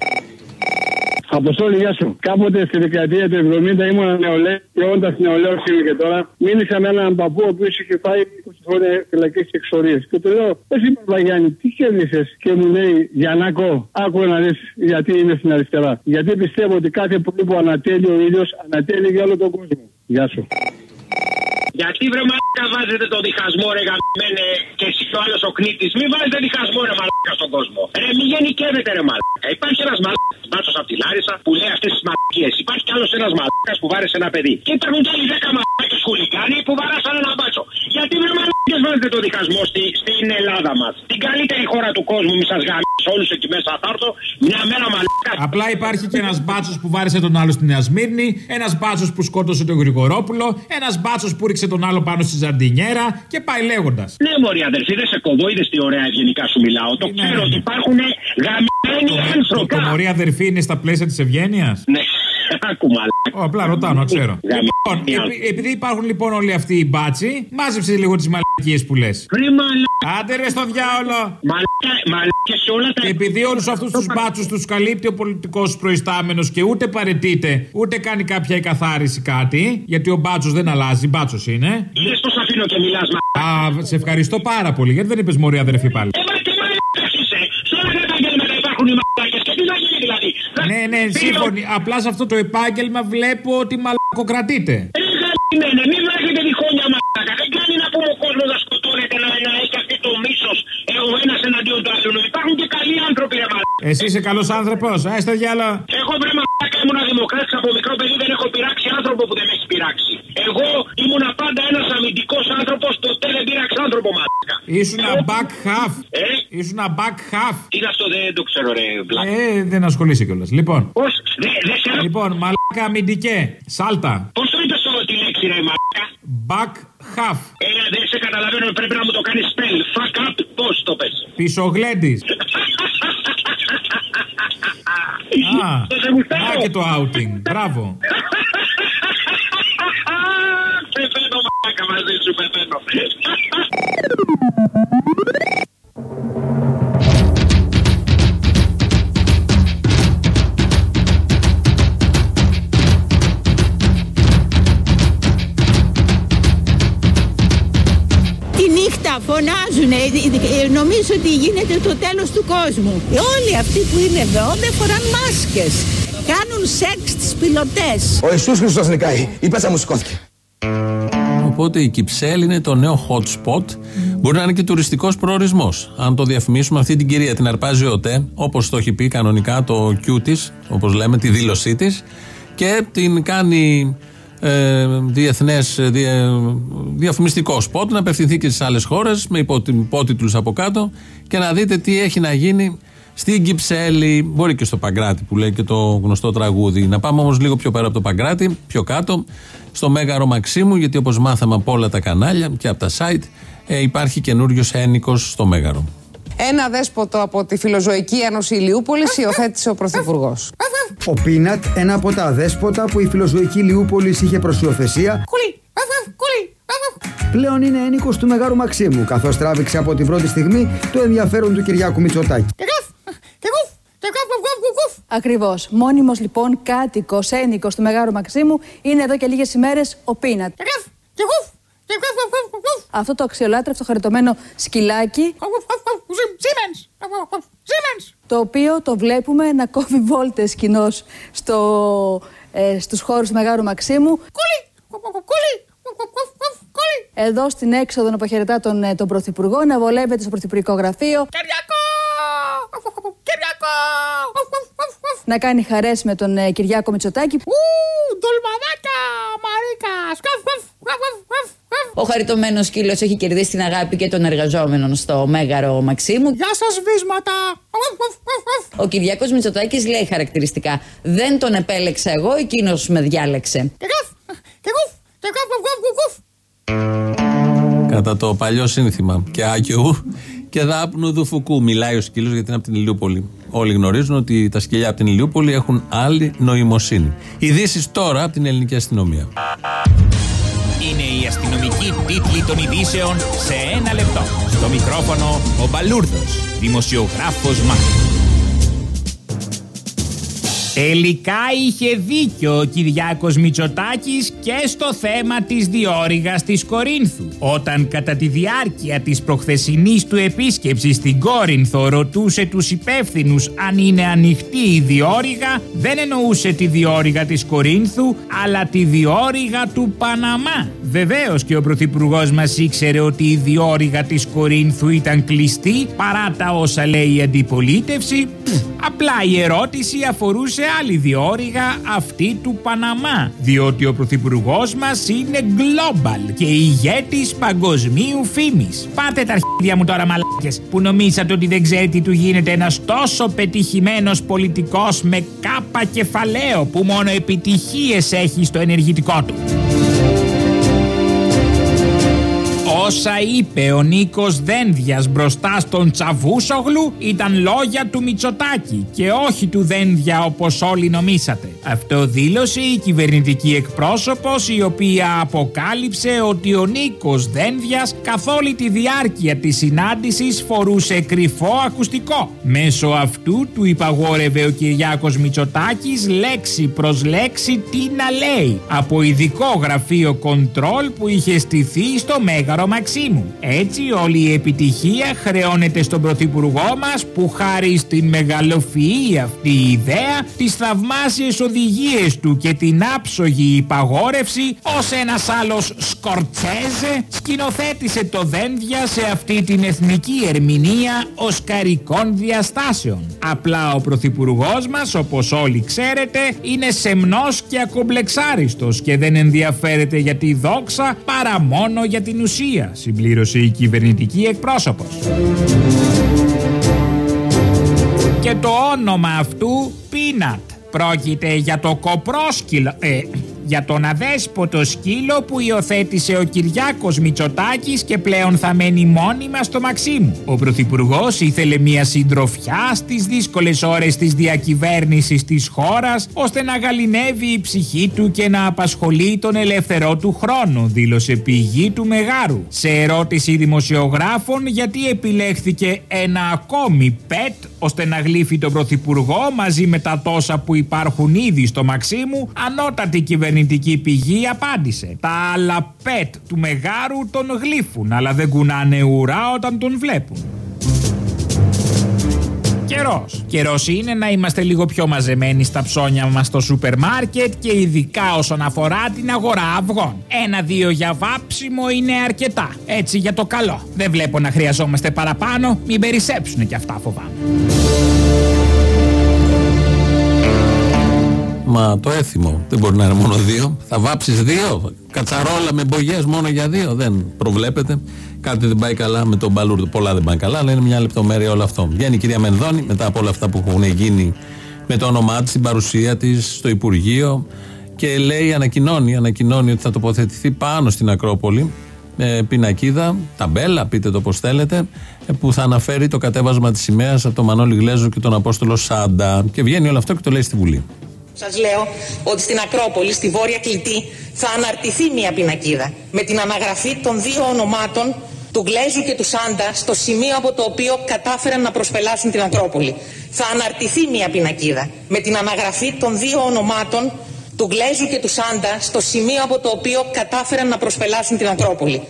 Αποστόλη, γεια σου. Κάποτε στη δεκαετία του 70 ήμουν νεολαίο και όντα νεολαίο είναι και τώρα. Μίλησα με έναν παππού ο οποίος είχε φάει 20 χρόνια φυλακές και εξορίες. Και του λέω, Εσύ Παπαγιάννη, τι κέρδισες; Και μου λέει, Γιαννάκο, άκου να δεις γιατί είμαι στην αριστερά. Γιατί πιστεύω ότι κάθε πρωί που ανατέλει ο ήλιος, ανατέλει για όλο τον κόσμο. Γεια σου. Γιατί βρε μαλάκα βάζετε το διχασμό ρε γαμμένε και εσύ ο άλλος ο κνήτη. Μην βάζετε διχασμό ρε μαλάκα στον κόσμο. Ρε μη γενικεύετε ρε μαλάκα. Υπάρχει ένας μαλάκας μπάτσος από τη Λάρισα που λέει αυτές τις μαλακίες. Υπάρχει κι άλλος ένας μαλάκας που βάρεσε ένα παιδί. Και υπάρχουν κι άλλοι 10 μαλάκες χουλικάνοι που βάρασαν ένα μπάτσο. Γιατί βρε μαλάκες βάζετε το διχασμό στη, στην Ελλάδα μας. Την καλύτερη χώρα του κόσμου, μη σας γάμισε όλου εκεί μέσα θα έρθω. Μια μέρα μαλάκα. Απλά υπάρχει και ένας μπάτσος που βάρεσε τον άλλο στη Νέα Σμύρνη, ένας μπάτσος που σκότωσε τον Γρηγορόπουλο, ένας μπάτσος που ρίξε τον άλλο πάνω στη Ζαρντινιέρα και πάει λέγοντας. Ναι, Μωρή αδερφή, δεν σε κοβώ, είδες τι ωραία ευγενικά σου μιλάω. Το ξέρω ότι υπάρχουν γαμμένοι άνθρωποι. Το μωρή αδερφή είναι στα πλαίσια της ευγένειας; Ναι, άκου μαλάκα. Απλά ρωτάω να ξέρω. Γαμμένοι Λοιπόν, επει- επειδή υπάρχουν λοιπόν όλοι αυτοί οι μπάτσοι, μάζεψε λίγο τις μαλακίες που λες. Βρε μαλάκα. Άντε ρε στο διάολο. Μαλάκα, μαλάκα σε όλα τα. Και επειδή όλους αυτούς τους μπάτσους τους καλύπτει ο πολιτικός προϊστάμενος και ούτε παρετείται, ούτε κάνει κάποια εκαθάριση κάτι, γιατί ο μπάτσος δεν αλλάζει, μπάτσος είναι. Είδε πώς αφήνω και μιλάς, μα. Α, σε ευχαριστώ πάρα πολύ, γιατί δεν είπες μωρή αδερφή πάλι. Ε, μα τι μαλάκα είσαι. Σε όλα τα επαγγέλματα υπάρχουν οι μαλάκε. Ναι, ναι, φύγω- σύμφωνοι. Απλά σε αυτό το επάγγελμα βλέπω ότι μαλακοκρατείτε. Ε, γαμμένε, μην βρέχετε διχόνια μαλάκα. Δεν κάνει να πούμε ο κόσμος να σκοτώνεται, να, να έχει αυτή το μίσος ο ένας εναντίον του άλλου. Υπάρχουν και καλοί άνθρωποι, ρε μαλάκα. Εσύ είσαι καλός άνθρωπος, α το διάλο. Εγώ βρε μαλάκα ήμουν δημοκράτης από μικρό παιδί, δεν έχω πειράξει άνθρωπο που δεν με έχει πειράξει. Εγώ ήμουν πάντα ένας αμυντικός άνθρωπος, ποτέ δεν πειράξα άνθρωπο μαλάκα. Ήσουν back half. Ε; Ήσουν back half. Τι είναι αυτό, δεν το ξέρω, ρε βλάκα. Ε, δεν ασχολείσαι κιόλας. Λοιπόν. Πώς, δεν δε σε Λοιπόν, μαλάκα αμυντικέ. Σάλτα. Πώς το είπες τη λέξη, ρε μαλάκα; Back half. Έλα, δεν σε καταλαβαίνω, πρέπει να μου το κάνεις spell. Fuck up, πώς το πες; Πισογλέντης. Α, α, και το outing. Μπράβο. Πεθαίνω, μαλάκα μαζί σου, πεθαίνω. νομίζω ότι γίνεται το τέλος του κόσμου. Ε, Όλοι αυτοί που είναι εδώ δεν φοράν μάσκες. Κάνουν σεξ στις πιλωτές. Ο Ιησούς Χριστός νικάει. Η πέτσα μου σηκώθηκε. Ο Οπότε η Κυψέλη είναι το νέο hot spot. Μπορεί να είναι και τουριστικός προορισμός. Αν το διαφημίσουμε, αυτή την κυρία την αρπάζει ο ΤΕ, όπως το έχει πει κανονικά το Q της, όπως λέμε, τη δήλωσή της, και την κάνει ε, διεθνές διαφημιστικό σποτ να απευθυνθεί και στις άλλες χώρες με υπότιτλου από κάτω και να δείτε τι έχει να γίνει στην Κυψέλη. Μπορεί και στο Παγκράτη που λέει και το γνωστό τραγούδι. Να πάμε όμως λίγο πιο πέρα από το Παγκράτη, πιο κάτω, στο Μέγαρο Μαξίμου, γιατί όπως μάθαμε από όλα τα κανάλια και από τα site, ε, υπάρχει καινούριος ένικος στο Μέγαρο. Ένα δέσποτο από τη Φιλοζωική Ένωση Ηλιούπολης υιοθέτησε ο Πρωθυπουργός. Ο Πίνατ, ένα από τα δέσποτα που η Φιλοζωική Λιούπολης είχε προσιοθεσία, πλέον είναι ένικος του Μεγάρου Μαξίμου, καθώς τράβηξε από την πρώτη στιγμή το ενδιαφέρον του Κυριάκου Μητσοτάκη. Ακριβώς. Μόνιμος λοιπόν κάτοικος ένικος του Μεγάρου Μαξίμου είναι εδώ και λίγες ημέρες ο Πίνατ. Αυτό το αξιολάτρευτο χαριτωμένο σκυλάκι. Το οποίο το βλέπουμε να κόβει βόλτες κοινώς στο, ε, στους χώρους του Μεγάρου Μαξίμου. Εδώ στην έξοδο να αποχαιρετά τον, ε, τον Πρωθυπουργό, να βολεύεται στο Πρωθυπουργικό Γραφείο. Να κάνει χαρές με τον ε, Κυριάκο Μητσοτάκη. Ντολμαδάκα, Μαρίκα, Ο χαριτωμένος σκύλος έχει κερδίσει την αγάπη και των εργαζόμενων στο Μέγαρο Μαξίμου. Γεια σας, βίσματα! Ο Κυριάκο Μητσοτάκης λέει χαρακτηριστικά: Δεν τον επέλεξα εγώ, εκείνος με διάλεξε. Κατά το παλιό σύνθημα και άκιου και δάπνου του φουκού. Μιλάει ο σκύλος γιατί είναι από την Ηλιούπολη. Όλοι γνωρίζουν ότι τα σκυλιά από την Ηλιούπολη έχουν άλλη νοημοσύνη. Ειδήσεις τώρα από την ελληνική αστυνομία. Είναι η αστυνομική τίτλη των ειδήσεων σε ένα λεπτό. Στο μικρόφωνο ο Μπαλούρδος, δημοσιογράφος Μάρκος. Τελικά είχε δίκιο ο Κυριάκος Μητσοτάκης και στο θέμα της διόρυγας της Κορίνθου. Όταν κατά τη διάρκεια της προχθεσινής του επίσκεψης στην Κόρινθο ρωτούσε τους υπεύθυνους αν είναι ανοιχτή η διόρυγα, δεν εννοούσε τη διόρυγα της Κορίνθου, αλλά τη διόρυγα του Παναμά. Βεβαίως και ο Πρωθυπουργός μας ήξερε ότι η διόρυγα της Κορίνθου ήταν κλειστή παρά τα όσα λέει η αντιπολίτευση. Απλά η ερώτηση αφορούσε άλλη διόρυγα αυτή του Παναμά. Διότι ο Πρωθυπουργός μας είναι global και ηγέτης παγκοσμίου φήμης. Πάτε τα αρχίδια μου τώρα, μαλάκες, που νομίζατε ότι δεν ξέρετε τι του γίνεται ένας τόσο πετυχημένος πολιτικός με κάπα κεφαλαίο που μόνο επιτυχίες έχει στο ενεργητικό του. Όσα είπε ο Νίκος Δένδιας μπροστά στον Τσαβούσογλου ήταν λόγια του Μητσοτάκη και όχι του Δένδια όπως όλοι νομίσατε. Αυτό δήλωσε η κυβερνητική εκπρόσωπος η οποία αποκάλυψε ότι ο Νίκος Δένδιας καθ' όλη τη διάρκεια της συνάντησης φορούσε κρυφό ακουστικό. Μέσω αυτού του υπαγόρευε ο Κυριάκος Μητσοτάκης λέξη προς λέξη τι να λέει από ειδικό γραφείο κοντρόλ που είχε στηθεί στο Μέγαρο Μαξίμου. Έτσι όλη η επιτυχία χρεώνεται στον Πρωθυπουργό μας που χάρη στην μεγαλοφυή αυτή η ιδέα, τις θαυμάσιες οδηγίες του και την άψογη υπαγόρευση ως ένας άλλος Σκορτσέζε σκηνοθέτησε το δένδια σε αυτή την εθνική ερμηνεία οσκαρικών διαστάσεων. Απλά ο Πρωθυπουργός μας όπως όλοι ξέρετε είναι σεμνός και ακομπλεξάριστος και δεν ενδιαφέρεται για τη δόξα παρά μόνο για την ουσία, συμπλήρωσε η κυβερνητική εκπρόσωπος. Και το όνομα αυτού Πίνατ. Πρόκειται για το κοπρόσκυλο, ε, για τον αδέσποτο σκύλο που υιοθέτησε ο Κυριάκος Μητσοτάκης και πλέον θα μένει μόνιμα στο Μαξίμου. Ο Πρωθυπουργός ήθελε μια συντροφιά στις δύσκολες ώρες της διακυβέρνησης της χώρας ώστε να γαλινεύει η ψυχή του και να απασχολεί τον ελεύθερό του χρόνο, δήλωσε πηγή του Μεγάρου. Σε ερώτηση δημοσιογράφων γιατί επιλέχθηκε ένα ακόμη πετ ώστε να γλύφει τον Πρωθυπουργό μαζί με τα τόσα που υπάρχουν ήδη στο Μαξίμου, ανώτατη κυβερνητική πηγή απάντησε. Τα άλλα πετ του Μεγάρου τον γλύφουν, αλλά δεν κουνάνε ουρά όταν τον βλέπουν. Καιρός. Καιρός είναι να είμαστε λίγο πιο μαζεμένοι στα ψώνια μας στο σούπερ μάρκετ και ειδικά όσον αφορά την αγορά αυγών. Ένα-δύο για βάψιμο είναι αρκετά. Έτσι για το καλό. Δεν βλέπω να χρειαζόμαστε παραπάνω. Μην περισσέψουν κι αυτά φοβάμαι. Μα το έθιμο δεν μπορεί να είναι μόνο δύο. Θα βάψεις δύο. Κατσαρόλα με μπογιές μόνο για δύο. Δεν προβλέπεται. Κάτι δεν πάει καλά με τον Μπαλούρδο. Πολλά δεν πάνε καλά, αλλά είναι μια λεπτομέρεια όλο αυτό. Βγαίνει η κυρία Μενδώνη μετά από όλα αυτά που έχουν γίνει με το όνομά της, την παρουσία της στο Υπουργείο και λέει, ανακοινώνει, ανακοινώνει ότι θα τοποθετηθεί πάνω στην Ακρόπολη ε, πινακίδα, ταμπέλα, πείτε το πώς θέλετε, ε, που θα αναφέρει το κατέβασμα της σημαίας από τον Μανώλη Γλέζο και τον Απόστολο Σάντα. Και βγαίνει όλο αυτό και το λέει στη Βουλή. Σας λέω ότι στην Ακρόπολη, στη Βόρεια Κλητή, θα αναρτηθεί μια πινακίδα με την αναγραφή των δύο ονομάτων του Γκλέζου και του Σάντα στο σημείο από το οποίο κατάφεραν να προσπελάσουν την Ακρόπολη. Θα αναρτηθεί μια πινακίδα με την αναγραφή των δύο ονομάτων του Γκλέζου και του Σάντα στο σημείο από το οποίο κατάφεραν να προσπελάσουν την Ακρόπολη.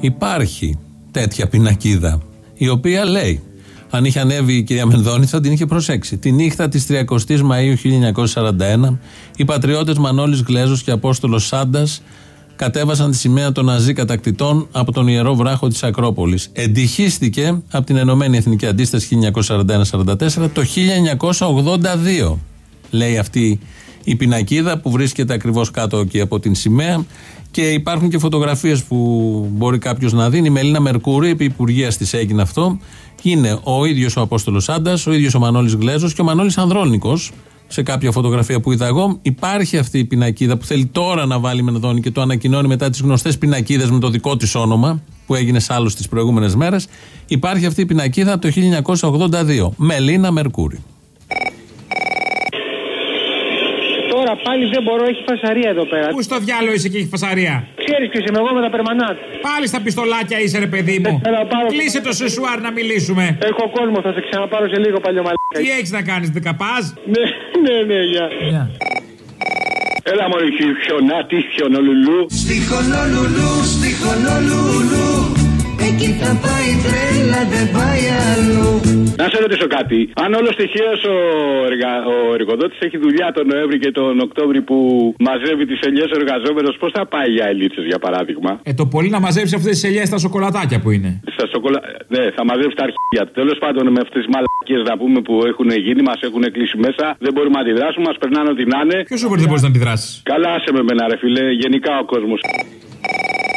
Υπάρχει τέτοια πινακίδα η οποία λέει αν είχε ανέβει η κυρία Μενδώνη θα την είχε προσέξει. Τη νύχτα της 30η Μαου 1941, οι πατριώτες Μανώλης Γλέζος και Απόστολος Σάντας κατέβασαν τη σημαία των Ναζί κατακτητών από τον ιερό βράχο της Ακρόπολης. Εντυχίστηκε από την Ενωμένη Εθνική Αντίσταση 1941-44 το 1982. Λέει αυτή η πινακίδα που βρίσκεται ακριβώς κάτω εκεί από την σημαία. Και υπάρχουν και φωτογραφίες που μπορεί κάποιος να δει. Η Μελίνα Μερκούρη, επί Υπουργείας της έγινε αυτό. Είναι ο ίδιος ο Απόστολος Άντα, ο ίδιος ο Μανώλης Γλέζος και ο Μανώλης Ανδρώνικος. Σε κάποια φωτογραφία που είδα εγώ, υπάρχει αυτή η πινακίδα που θέλει τώρα να βάλει Μενδώνη και το ανακοινώνει μετά τις γνωστές πινακίδες με το δικό της όνομα, που έγινε σε άλλου τις προηγούμενες μέρες. Υπάρχει αυτή η πινακίδα το 1982. Μελίνα Μερκούρη. Τώρα πάλι δεν μπορώ, έχει φασαρία εδώ πέρα. Πού στο διάλογο είσαι και έχει φασαρία; Ξέρεις ποιος είμαι εγώ με τα περμανάτ. Πάλι στα πιστολάκια είσαι, ρε παιδί μου. Έλα, πάρω... Κλείσε το σεσουάρ να μιλήσουμε. Έχω κόσμο, θα σε ξαναπάρω σε λίγο παλιό μαλλίκα. Τι έχεις να κάνεις, δεκαπάζ; ναι, ναι, ναι, γεια. Yeah. Έλα μωρή χιονάτη, χιονολουλού. Στη χονολουλού, στη χονολουλού. Εκεί θα πάει τρέλα, δεν πάει αλλού. Να σε ρωτήσω κάτι. Αν όλος τυχαίως ο, εργα... ο εργοδότης έχει δουλειά τον Νοέμβρη και τον Οκτώβρη που μαζεύει τις ελιές ο εργαζόμενος, πώς θα πάει για ελίτσες για παράδειγμα; Ε, το πολύ να μαζέψει αυτές τις ελιές στα σοκολατάκια που είναι. Στα σοκολα... Ναι, θα μαζέψει τα αρχεία. Τέλος πάντων με αυτές τις μαλακίες να πούμε που έχουν γίνει, μας έχουν κλείσει μέσα, δεν μπορούμε να αντιδράσουμε, μας περνάνε ό,τι να είναι. Ποιος δεν μπορείς να αντιδράσεις; Καλά σε με μένα, ρε φιλέ, γενικά ο κόσμος.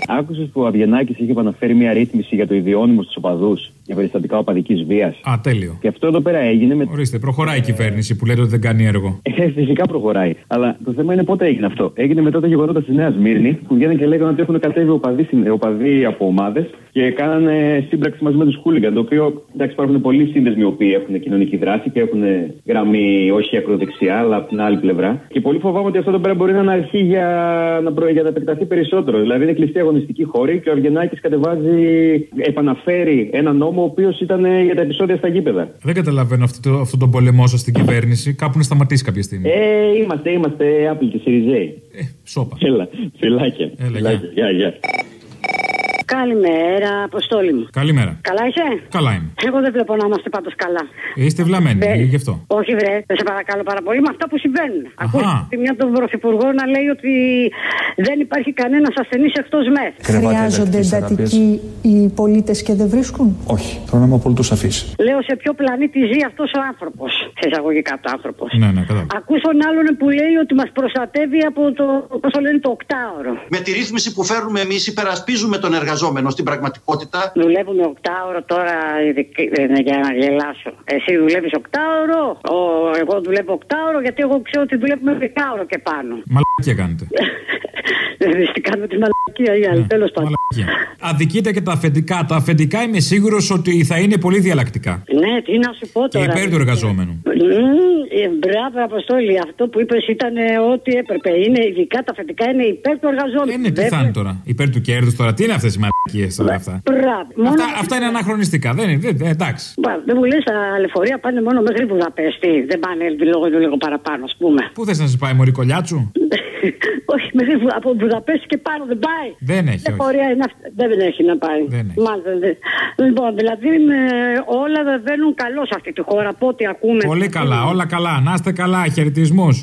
Άκουσες που ο Αβγενάκη είχε επαναφέρει μια ρύθμιση για το ιδιώνυμο στους οπαδούς για περιστατικά οπαδικής βίας. Α, τέλειο. Και αυτό εδώ πέρα έγινε με. Ορίστε, προχωράει η κυβέρνηση που λέτε ότι δεν κάνει έργο. Ε, φυσικά προχωράει. Αλλά το θέμα είναι πότε έγινε αυτό. Έγινε μετά τα γεγονότα στη Νέα Σμύρνη που βγαίνουν και λέγανε ότι έχουν κατέβει οπαδοί, οπαδοί από ομάδες και κάνανε σύμπραξη μαζί με τους Χούλιγκαν. Το οποίο εντάξει, υπάρχουν πολλοί σύνδεσμοι οι οποίοι έχουν κοινωνική δράση και έχουν γραμμή όχι ακροδεξιά, αλλά από την άλλη πλευρά. Και πολύ φοβάμαι ότι αυτό εδώ πέρα μπορεί να είναι αρχή για να, προ... για να επεκταθεί περισσότερο. Δηλαδή είναι κλειστή αγωνιστική χώρη και ο Αυγενάκης κατεβάζει, επαναφέρει ένα νόμο ο οποίος ήταν για τα επεισόδια στα γήπεδα. Δεν καταλαβαίνω αυτό το, αυτό τον πολεμό σας στην κυβέρνηση. Κάπου να σταματήσει κάποια στιγμή. Ε, είμαστε, είμαστε Apple και Σιριζέη. Ε, σώπα. Έλα, φυλάκια. Έλα, φυλάκια. Γεια, γεια. Καλημέρα, Αποστόλη μου. Καλημέρα. Καλά είσαι; Καλά είμαι. Εγώ δεν βλέπω να είμαστε πάντως καλά. Είστε βλαμμένοι, Βρε. γι' αυτό. Όχι, βρε, δεν σε παρακαλώ πάρα πολύ με αυτά που συμβαίνουν. Ακούστε μια τον Πρωθυπουργό να λέει ότι δεν υπάρχει κανένας ασθενής εκτός ΜΕΘ. Χρειάζονται εντατικοί οι πολίτες και δεν βρίσκουν; Όχι, θέλω να είμαι απολύτως σαφή. Λέω σε ποιο πλανήτη ζει αυτός ο άνθρωπος. Σε εισαγωγικά το άνθρωπος. Ναι, ναι, κατάλαβα. Ακού τον άλλον που λέει ότι μας προστατεύει από το, πώς το λένε, το οκτάωρο. Με τη ρύθμιση που φέρνουμε εμείς, υπερασπίζουμε τον εργαζόμενο στην πραγματικότητα. Δουλεύουν οκτάωρο τώρα ειδικ- ε, για να γελάσω. Εσύ δουλεύεις οκτάωρο, ο, εγώ δουλεύω οκτάωρο γιατί εγώ ξέρω ότι δουλεύουμε δεκάωρο και πάνω. Μαλακία κάνετε. Δεν κάνουμε τη μαλακία οι άλλοι, τέλος πάντων. Μαλακία. Αδικείτε και τα αφεντικά. Τα αφεντικά είμαι σίγουρος ότι θα είναι πολύ διαλλακτικά. Ναι, τι να σου πω Και τώρα. υπέρ του εργαζόμενου. Μμμ, ε, Μπράβο, Αποστόλη. Αυτό που είπες ήταν ε, ό,τι έπρεπε. Είναι ειδικά τα αφεντικά είναι υπέρ του εργαζόμενου. Είναι τι θα είναι τώρα. Υπέρ του κέρδους τώρα. Τι είναι αυτές οι μαλακίες τώρα αυτά. Μπράβο. Μόνο- Αυτά, αυτά είναι αναχρονιστικά. Δεν είναι. Δεν, ε, εντάξει. Μπα, Δεν μου λες τα λεωφορεία πάνε μόνο μέχρι Βουδαπέστη. Δεν πάνε λίγο, λίγο παραπάνω, ας πούμε. Πού θες να σε πάει, Μωρή Κολιάτσου. όχι, μέχρι Βου- από Βουδαπέστη και πάνω δεν πάει. Δεν έχει, Δεν όχι. πορεία είναι αυτή. Δεν έχει να πάει. Δεν έχει. Μάλιστα. δεν- Λοιπόν, δηλαδή με, όλα δεν βαίνουν καλό σε αυτή τη χώρα. Από ό,τι ακούμε. Πολύ καλά, όλα καλά. Να είστε καλά, χαιρετισμούς.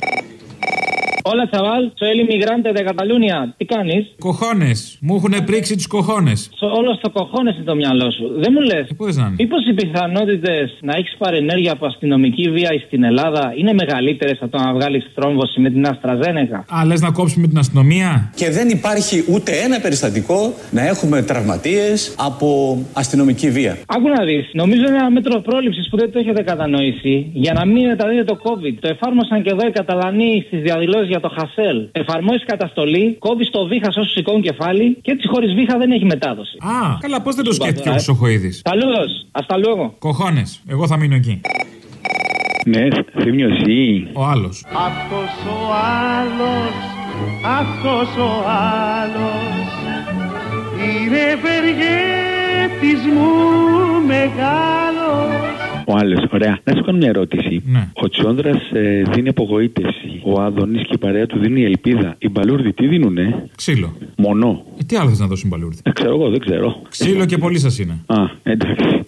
Hola chaval, soy el inmigrante de Cataluña. Τι κάνεις; Κοχώνες. Μου έχουν πρίξει τους κοχώνες. Όλος στο κοχώνες είναι το μυαλό σου. Δεν μου λες. Πού να είναι; Μήπως οι πιθανότητες να έχεις παρενέργεια από αστυνομική βία στην Ελλάδα είναι μεγαλύτερες από το να βγάλεις θρόμβωση με την Αστραζένεκα; Α, λες να κόψουμε την αστυνομία; Και δεν υπάρχει ούτε ένα περιστατικό να έχουμε τραυματίες από αστυνομική βία. Άκου να δεις. Νομίζω είναι ένα μέτρο πρόληψης που δεν το έχετε κατανοήσει για να μην μεταδίδεται το COVID. Το εφάρμοσαν και εδώ οι Καταλανοί στις διαδηλώσεις για το Χασέλ. Εφαρμόζει καταστολή, κόβει το βήχα όσο σηκώνει κεφάλι και έτσι χωρίς βήχα δεν έχει μετάδοση. Α, καλά, πώς δεν το σκέφτηκε ο Χρυσοχοίδη. Καλώ, αστά λόγο. Κοχώνες. Εγώ θα μείνω εκεί. Ναι, θύμιο εσύ. Ο άλλος. Αυτός ο άλλος, αυτός ο άλλος είναι ευεργέτης μου μεγάλος Ο άλλος, ωραία. Να σου κάνω μια ερώτηση. Ναι. Ο Τσιόνδρα δίνει απογοήτευση. Ο Άδωνης και η παρέα του δίνει ελπίδα. Οι μπαλούρδοι τι δίνουνε; Ξύλο. Μονό. Ε, τι άλλο θες να δώσει μπαλούρδι. Ε, ξέρω εγώ, δεν ξέρω. Ξύλο και πολύ σας είναι. Α, εντάξει.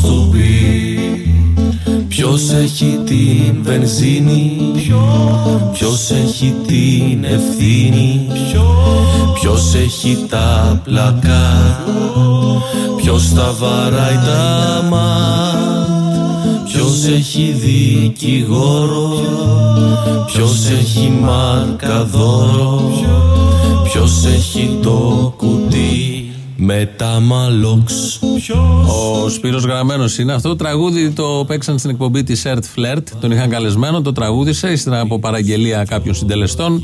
Έχω στουπί Ποιος έχει την βενζίνη; Ποιος έχει την ευθύνη; Ποιος έχει τα πλακά Ποιος τα βαράει τα ματ Ποιος έχει δικηγόρο; Ποιος έχει μαρκαδόρο Ποιος έχει το κουτί; Με τα μαλόξ Ο Σπύρος Γραμμένος είναι αυτό. Το τραγούδι το παίξαν στην εκπομπή της Ert Flirt. Τον είχαν καλεσμένο, το τραγούδισε ύστερα από παραγγελία κάποιων συντελεστών.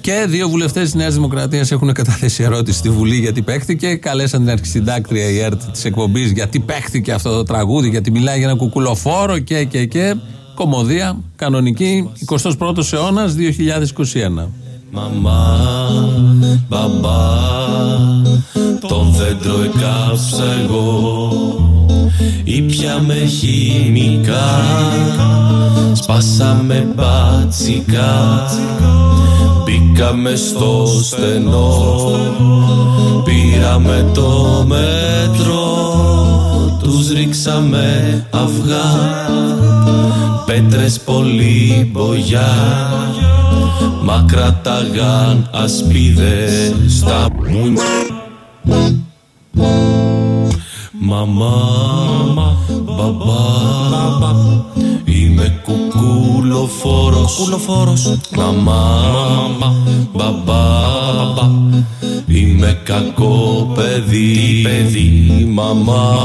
Και δύο βουλευτές της Νέας Δημοκρατίας έχουν καταθέσει ερώτηση στη Βουλή γιατί παίχτηκε. Καλέσαν την αρχισυντάκτρια η ΕΡΤ της εκπομπής γιατί παίχτηκε αυτό το τραγούδι, γιατί μιλάει για ένα κουκουλοφόρο και και και. Κομμωδία, κανονική, 21ος αιώνας 2021. Μαμά, μπαμπά, τον δέντρο εκάψα εγώ. Ήπιαμε χημικά, σπάσαμε μπατσικά Μπήκαμε στο στενό, πήραμε το μέτρο Τους ρίξαμε αυγά, πέτρες πολύ μπογιά Μα κρατάγαν ασπίδες στα μουνιά. Μαμά, μπαμπά, είμαι κουκούλοφόρος Κουκούλοφόρος Μαμά, μπαμπά, είμαι κακό παιδί. Παιδί, μαμά,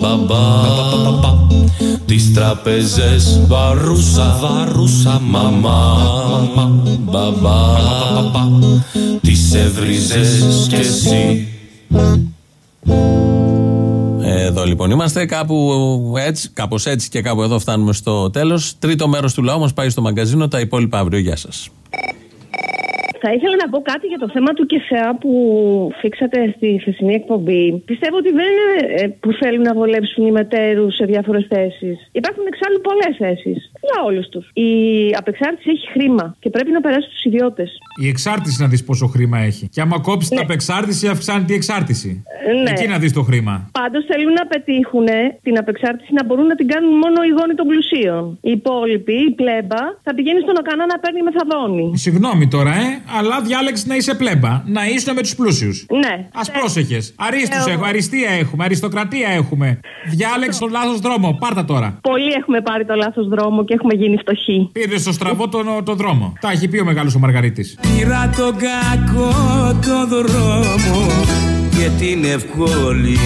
μπαμπά Τις τραπεζές βαρούσα, βαρούσα μαμά, μπαμπά Τις έβριζες κι εσύ Εδώ λοιπόν είμαστε κάπου έτσι, κάπως έτσι και κάπου εδώ φτάνουμε στο τέλος. Τρίτο μέρος του λαού μας πάει στο μαγκαζίνο, τα υπόλοιπα αύριο. Γεια σας. Θα ήθελα να πω κάτι για το θέμα του ΚΕΣΑ που φίξατε στη χθεσινή εκπομπή. Πιστεύω ότι δεν είναι ε, που θέλουν να βολέψουν οι μετέρους σε διάφορες θέσεις. Υπάρχουν εξάλλου πολλές θέσεις. Για όλους τους. Η απεξάρτηση έχει χρήμα και πρέπει να περάσει στους ιδιώτες. Η εξάρτηση να δεις πόσο χρήμα έχει. Και άμα κόψεις την απεξάρτηση, αυξάνει η εξάρτηση. Ναι. Εκεί να δεις το χρήμα. Πάντως θέλουν να πετύχουν την απεξάρτηση να μπορούν να την κάνουν μόνο οι γόνοι των πλουσίων. Οι υπόλοιποι, η πλέμπα, θα πηγαίνει στον Οκανά να παίρνει μεθαδόνη. Συγγνώμη τώρα, ε, αλλά διάλεξε να είσαι πλέμπα. Να είσαι με τους πλούσιους. Ναι. Α πρόσεχες. Αρίστους Ε, έχουμε, αριστεία έχουμε, αριστοκρατία έχουμε. Διάλεξε τον λάθος δρόμο. Πάρτα τώρα. Πολλοί έχουμε πάρει το λάθος δρόμο και έχουμε γίνει φτωχοί. Πήρε στο στραβό τον το δρόμο. Τα έχει πει ο μεγάλος ο Μαργαρίτης. Πήρα τον κακό το δρόμο και την εύκολη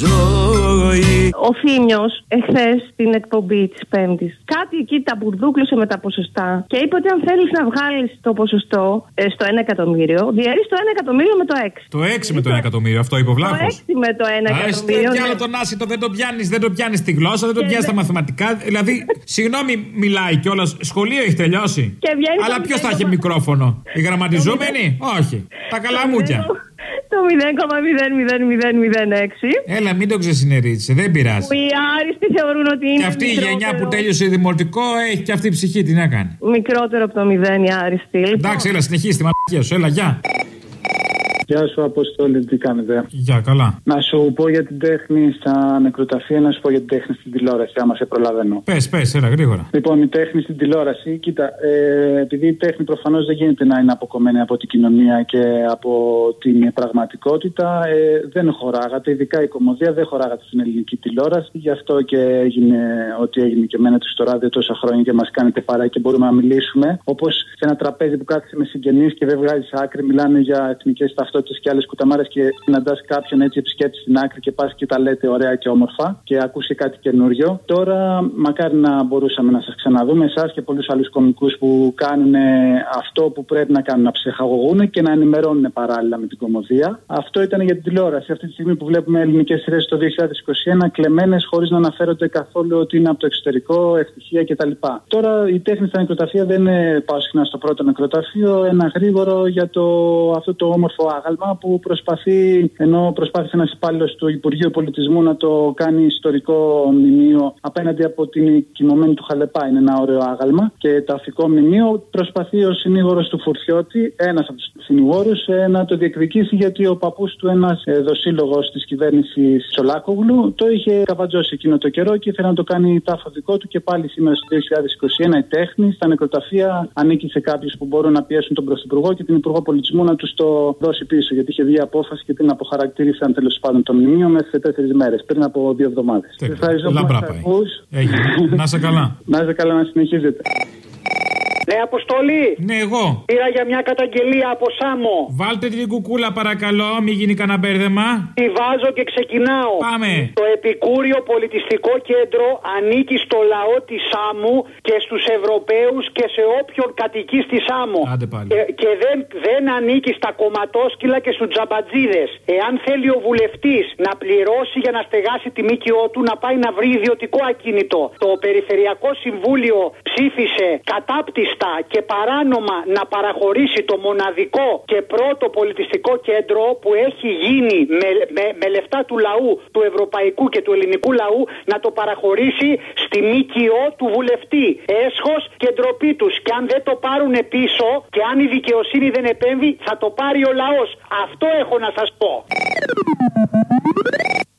ζωή Ο Θήμιος, εχθές στην εκπομπή της Πέμπτης, κάτι εκεί τα μπουρδούκλωσε με τα ποσοστά και είπε ότι αν θέλεις να βγάλεις το ποσοστό ε, στο 1 εκατομμύριο, διαιρείς το 1 εκατομμύριο με το 6. Το 6 με το 1 εκατομμύριο, αυτό είπε ο Το Βλάχος. 6 με το 1 εκατομμύριο. Κι ναι. άλλο τον άσυτο δεν το πιάνεις, δεν το πιάνεις στη γλώσσα, δεν το πιάνεις στα μαθηματικά. Δηλαδή, συγγνώμη, μιλάει κιόλας. Σχολείο έχει τελειώσει. Και βγαίνει Αλλά το ποιος θα έχει 0,0. μικρόφωνο, οι γραμματιζόμενοι, όχι. Τα καλαμούκια. Το 0,00006. Έλα, μην το ξεσυνερίτησε, δεν πειράζει. Που οι άριστοι θεωρούν ότι είναι. Και αυτή η γενιά μικρότερο- που τέλειωσε δημοτικό έχει και αυτή η ψυχή, τι να κάνει. Μικρότερο από το 0 οι άριστοι. Λοιπόν, Εντάξει, έλα, συνεχίσει τη μαλακία σου, έλα, γεια. Γεια σου, Αποστόλη, τι κάνετε; Γεια, καλά. Να σου πω για την τέχνη στα νεκροταφεία, να σου πω για την τέχνη στην τηλεόραση, άμα σε προλαβαίνω. Πες, πες, έλα, γρήγορα. Λοιπόν, η τέχνη στην τηλεόραση, κοίτα, ε, επειδή η τέχνη προφανώς δεν γίνεται να είναι αποκομμένη από την κοινωνία και από την πραγματικότητα, ε, δεν χωράγατε, ειδικά η κομμωδία δεν χωράγατε στην ελληνική τηλεόραση. Γι' αυτό και έγινε ό,τι έγινε και μένετε στο ράδιο τόσα χρόνια και μας κάνετε παρά και μπορούμε να μιλήσουμε. Όπως σε ένα τραπέζι που κάθεσαι με συγγενείς και δεν βγάζει άκρη, μιλάνε για εθνικές ταυτότητες και άλλες κουταμάρες και συναντάς κάποιον έτσι επισκέπτη στην άκρη και πας και τα λέτε ωραία και όμορφα και ακούσει κάτι καινούριο. Τώρα, μακάρι να μπορούσαμε να σας ξαναδούμε εσάς και πολλούς άλλους κομικούς που κάνουν αυτό που πρέπει να κάνουν, να ψεχαγωγούν και να ενημερώνουν παράλληλα με την κομμωδία. Αυτό ήταν για την τηλεόραση. Αυτή τη στιγμή που βλέπουμε ελληνικές σειρές το 2021 κλεμμένες χωρίς να αναφέρονται καθόλου ότι είναι από το εξωτερικό, ευτυχία κτλ. Τώρα η τέχνη στα νεκροταφεία δεν είναι πάω συχνά στο πρώτο νεκροταφείο, ένα γρήγορο για το, αυτό το όμορφο άγαλμα που προσπαθεί, ενώ προσπάθησε ένας υπάλληλος του Υπουργείου Πολιτισμού να το κάνει ιστορικό μνημείο απέναντι από την κοιμωμένη του Χαλεπά. Είναι ένα ωραίο άγαλμα. Και το αφικό μνημείο προσπαθεί ο συνήγορος του Φουρτιώτη, ένας από τους συνηγόρους, να το διεκδικήσει γιατί ο παππούς του, ένας δοσύλλογος της κυβέρνησης Σολάκογλου, το είχε καβατζώσει εκείνο το καιρό και ήθελε να το κάνει τάφο δικό του και πάλι σήμερα στο 2021 η τέχνη στα νεκροταφεία ανήκει σε κάποιους που μπορούν να πιέσουν τον Πρωθυπουργό και την Υπουργό Πολιτισμού να τους το δώσει πίσω. Γιατί είχε βγει απόφαση και την αποχαρακτήρισαν τέλος πάντων το μνημείο μέσα σε τέσσερις μέρες, πριν από δύο εβδομάδες. Ευχαριστώ που Λαμπρά μας πάει. ακούς. Έγινε. Να είσαι καλά. Να είστε καλά να συνεχίζετε. Ναι, Αποστολή. Ναι, εγώ. Πήρα για μια καταγγελία από Σάμο. Βάλτε την κουκούλα παρακαλώ, μην γίνει κανένα μπέρδεμα. Τη βάζω και ξεκινάω. Πάμε. Το Επικούριο Πολιτιστικό Κέντρο ανήκει στο λαό της Σάμου και στους Ευρωπαίους και σε όποιον κατοικεί στη Σάμο. Άντε πάλι. Και, και δεν, δεν ανήκει στα κομματόσκυλα και στους τζαμπατζίδες. Εάν θέλει ο βουλευτής να πληρώσει για να στεγάσει τη ΜΚΟ του, να πάει να βρει ιδιωτικό ακίνητο. Το Περιφερειακό Συμβούλιο ψήφισε κατάπτυστα και παράνομα να παραχωρήσει το μοναδικό και πρώτο πολιτιστικό κέντρο που έχει γίνει με, με, με λεφτά του λαού, του ευρωπαϊκού και του ελληνικού λαού, να το παραχωρήσει στη ΜΚΟ του βουλευτή. Έσχος και ντροπή τους. Και αν δεν το πάρουν πίσω και αν η δικαιοσύνη δεν επέμβει, θα το πάρει ο λαός. Αυτό έχω να σας πω.